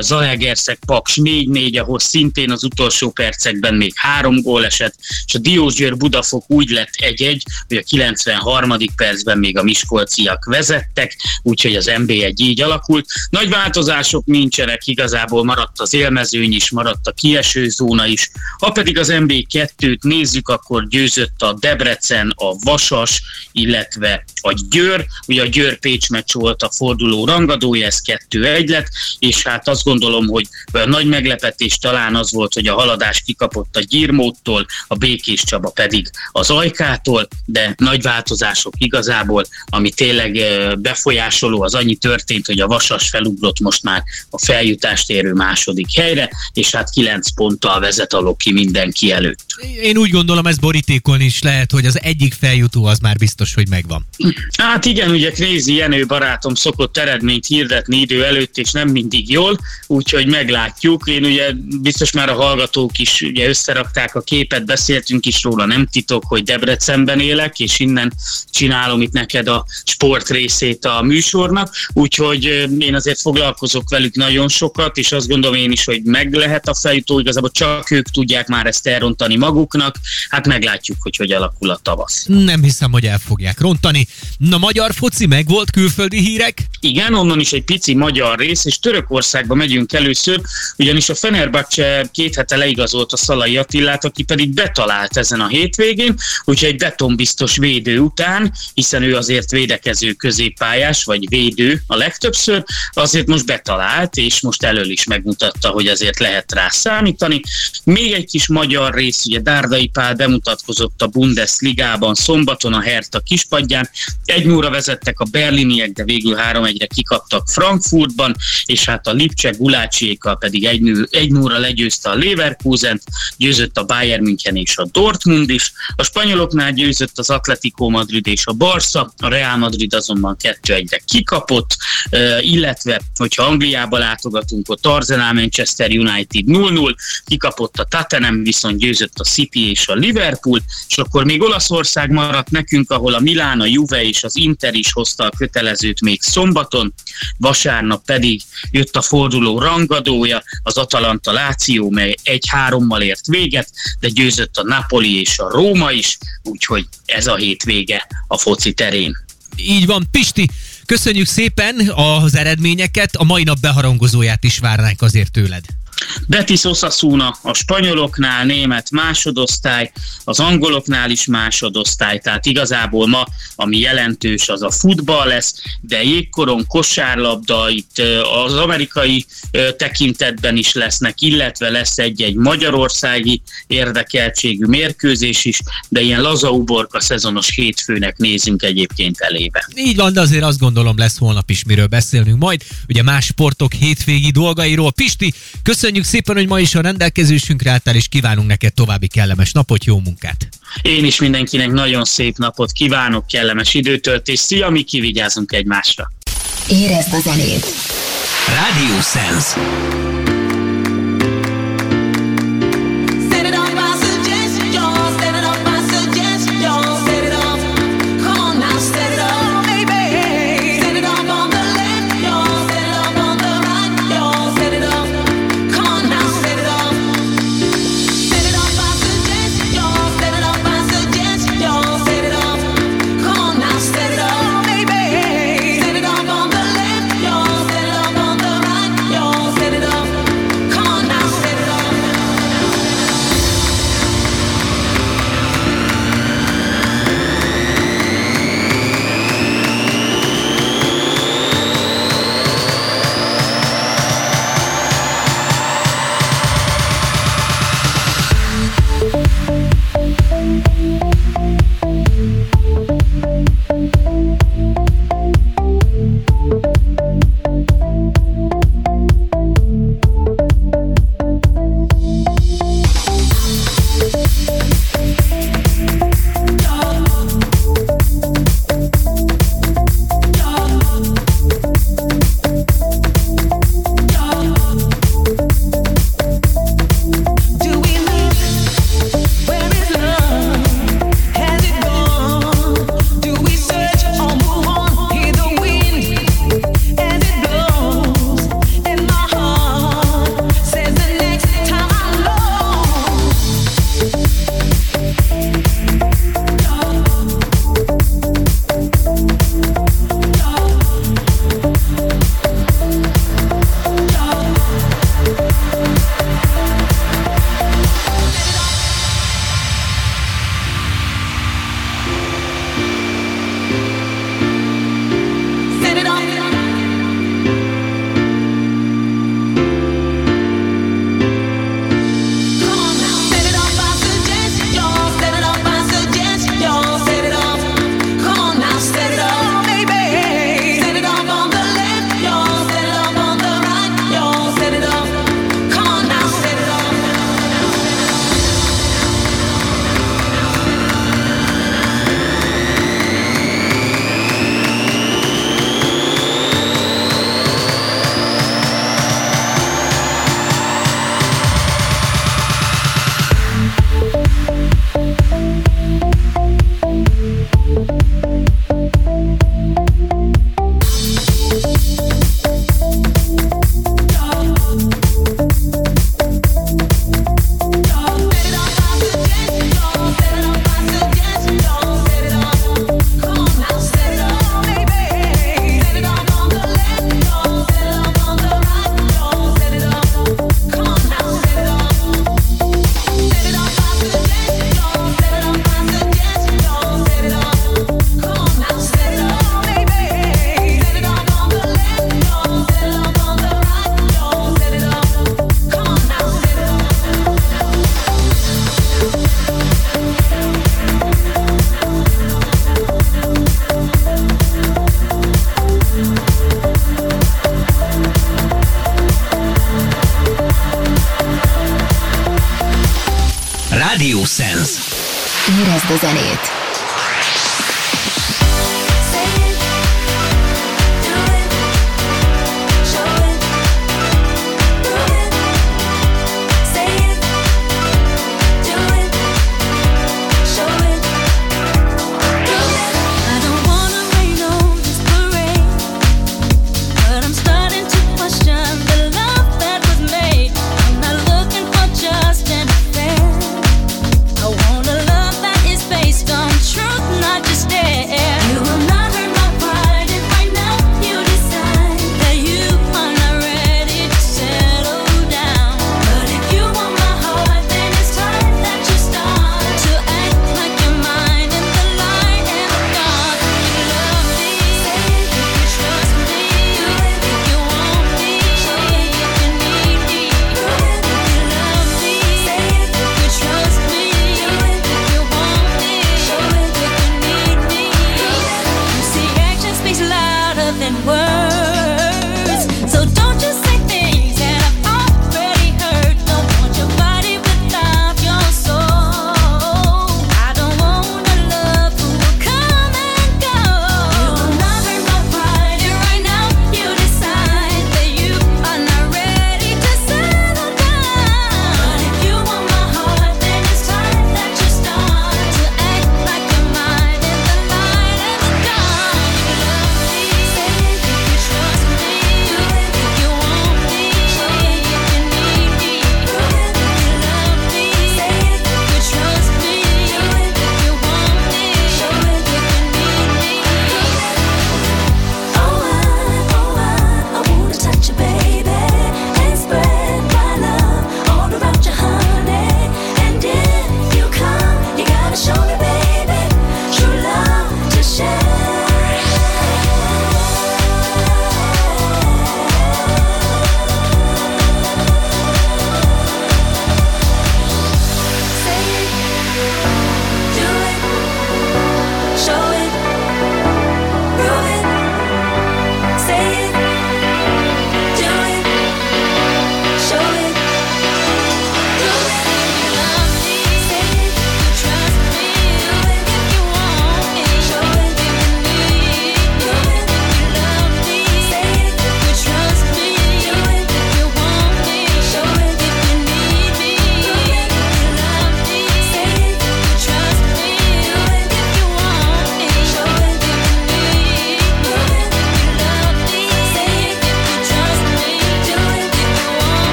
Speaker 14: Zalaegerszeg Paks 4-4, ahol szintén az utolsó percekben még három gól esett, és a Diósgyőr Budafok úgy lett 1-1, hogy a 93. percben még a Miskolciak vezettek, úgyhogy az MB1 így alakult. Nagy változások nincsenek, igazából maradt az élmezőny is, maradt a kieső zóna is. Ha pedig az MB2-t nézzük, akkor győzött a Debrecen, a Vasas, illetve a Győr. Ugye a Győr-Pécs meccs volt a forduló rangadója, ez 2-1 lett, és hát azt gondolom, hogy a nagy meglepetés talán az volt, hogy a haladás kikapott a Gyirmóttól, a Békés Csaba pedig az Ajkától, de nagy változások igazából, ami tényleg befolyásoló, az annyi történt, hogy a Vasas felugrott most már a feljutást érő második helyre, és hát 9 ponttal vezet a Loki mindenki előtt.
Speaker 1: Én úgy gondolom, ez borítékolni is lehet, hogy az egyik feljutó az már biztos, hogy megvan.
Speaker 14: Hát igen, ugye Krézi Jenő barátom szokott eredményt hirdetni idő előtt, és nem mindig jól, úgyhogy meglátjuk. Én ugye biztos már a hallgatók is ugye összerakták a képet, beszéltünk is róla, nem titok, hogy Debrecenben élek, és innen csinálom itt neked a sport részét a műsornak, úgyhogy én azért foglalkozok velük nagyon sokat, és azt gondolom én is, hogy meg lehet a feljutó, igazából csak ők tudják már ezt elrontani maguknak, hát meglátjuk, hogy hogy alakul a tavasz.
Speaker 1: Nem hiszem, hogy el fogják rontani. Na, magyar foci meg volt külföldi hírek?
Speaker 14: Igen, onnan is egy pici magyar rész, és Törökországba megyünk először, ugyanis a Fenerbahce két hete leigazolt a Szalai Attillát, aki pedig betalált ezen a hétvégén, úgyhogy egy betonbiztos védő után, hiszen ő azért védekező középpályás, vagy védő a legtöbbször, azért most betalált, és most elől is megmutatta, hogy azért lehet rá számítani. Még egy kis magyar rész, ugye Dárdai Pál bemutatkozott a Bundesligában szombaton a Hertha kispadján, egy óra vezettek a berliniek, de végül 3-1-re kikaptak Frankfurtban, és hát a Lipcse Gulácsiékkal pedig egy, nő, egy óra legyőzte a Leverkusen, győzött a Bayern München és a Dortmund is, a spanyoloknál győzött az Atletico Madrid és a Barca, a Real Madrid azonban 2-1-re kikapott, eh, illetve, hogyha Angliába látogatunk, ott Arsenal Manchester United 0-0, kikapott a Tottenham, viszont győzött a City és a Liverpool, és akkor még Olaszország maradt nekünk, ahol a Milán, a Juve és az Inter is hozta a kötelezőt még szombaton, vasárnap pedig jött a forduló rangadója, az Atalanta Láció, mely egy-hárommal ért véget, de győzött a Napoli és a Róma is, úgyhogy ez a hétvége a foci terén.
Speaker 1: Így van, Pisti, köszönjük szépen az eredményeket, a mai nap beharangozóját is várnánk azért tőled.
Speaker 14: Betis Osasuna a spanyoloknál német másodosztály, az angoloknál is másodosztály, tehát igazából ma, ami jelentős, az a futball lesz, de jégkoron kosárlabda, itt az amerikai tekintetben is lesznek, illetve lesz egy-egy magyarországi érdekeltségű mérkőzés is, de ilyen laza-uborka szezonos hétfőnek nézünk egyébként elébe.
Speaker 1: Így van, de azért azt gondolom lesz holnap is miről beszélnünk majd. Ugye más sportok hétvégi dolgairól. Pisti, köszönjük szépen, hogy ma is a rendelkezésünkre álltál, és kívánunk neked további kellemes napot, jó munkát!
Speaker 14: Én is mindenkinek nagyon szép napot kívánok, kellemes időtöltést. Szia, Miki, vigyázzunk egymásra!
Speaker 2: Érezd a zenét!
Speaker 4: Radio Sense.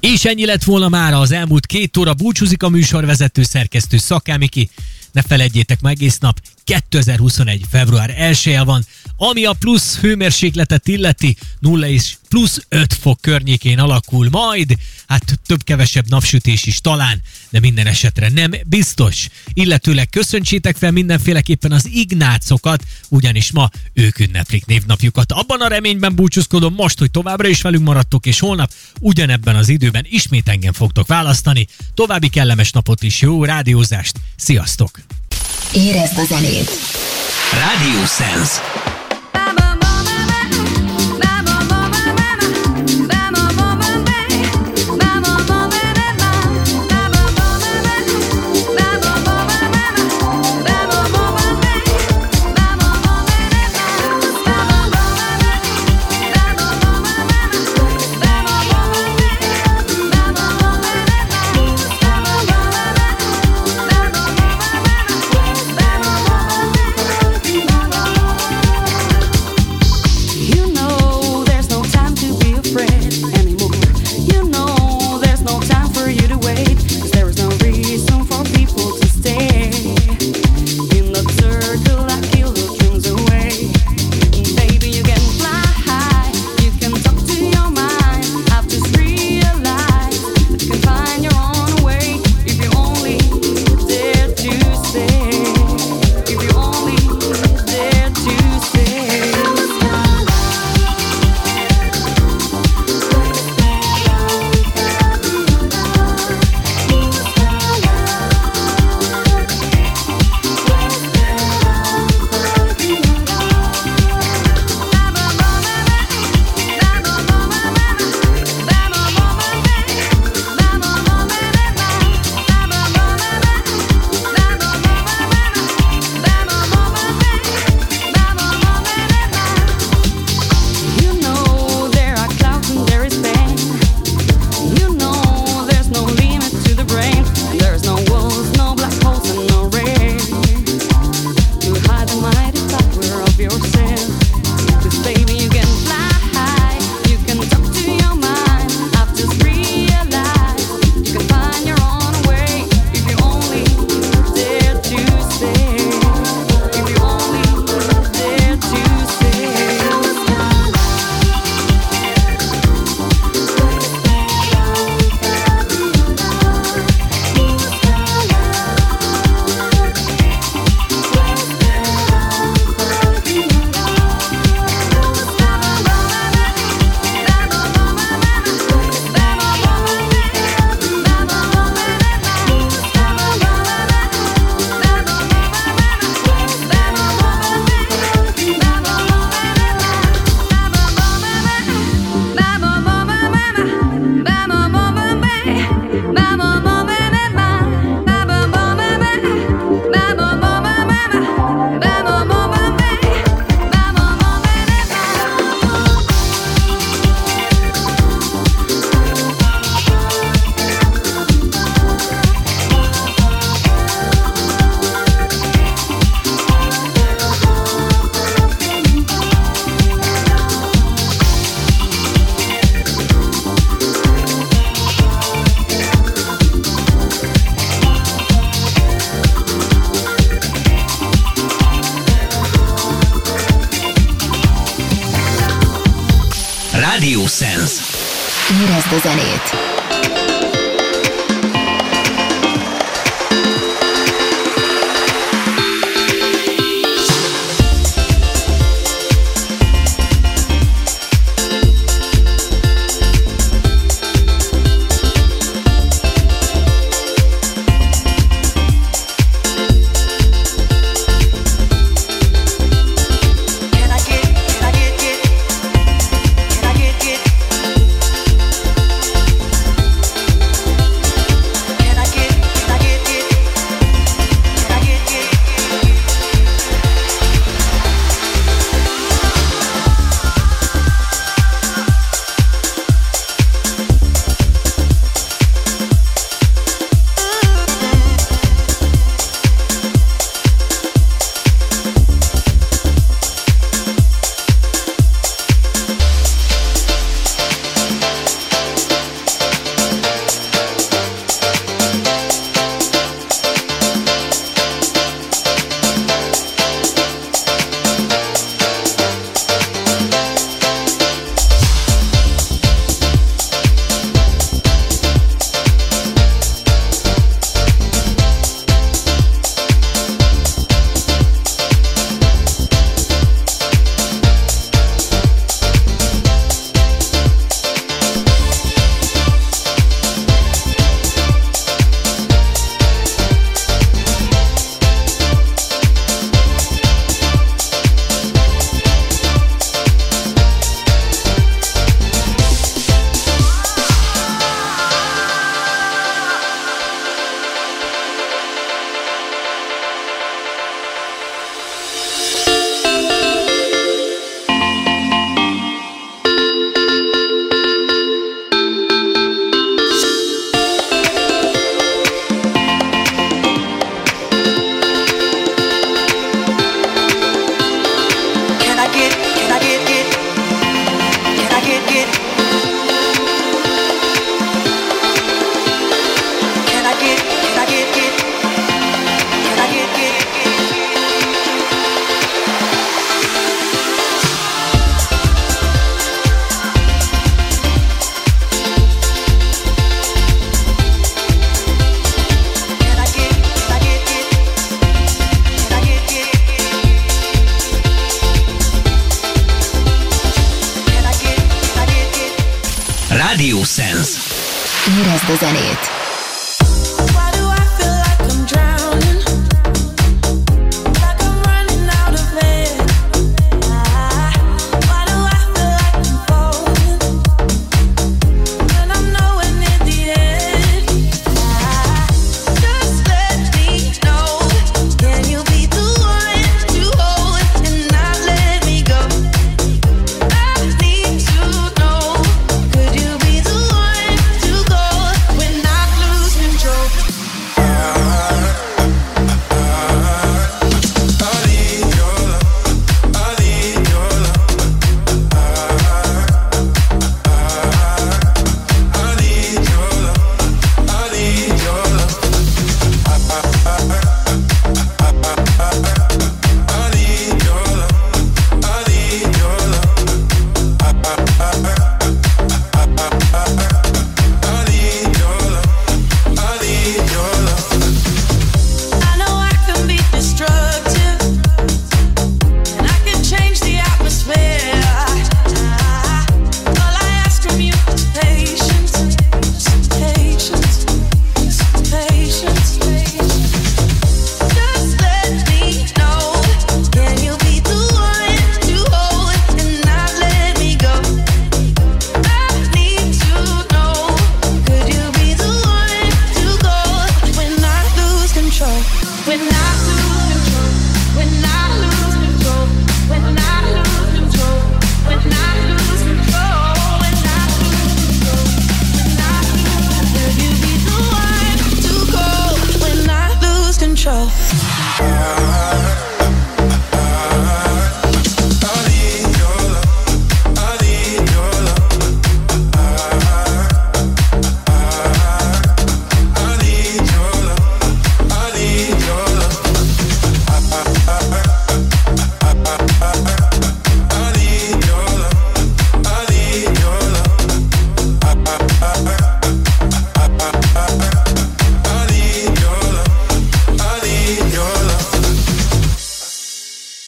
Speaker 1: És ennyi lett volna már az elmúlt két óra búcsúzik a műsorvezető szerkesztő Szakámiki. Ne felejtjétek meg, egész nap 2021. február 1 van, ami a plusz hőmérsékletet illeti, 0 és plusz 5 fok környékén alakul majd, hát több-kevesebb napsütés is talán, de minden esetre nem biztos. Illetőleg köszöntsétek fel mindenféleképpen az ignácokat, ugyanis ma ők ünneplik névnapjukat. Abban a reményben búcsúzkodom most, hogy továbbra is velünk maradtok, és holnap ugyanebben az időben ismét engem fogtok választani. További kellemes napot is, jó rádiózást, sziasztok!
Speaker 2: Érezd a zenét.
Speaker 4: Radio Sense.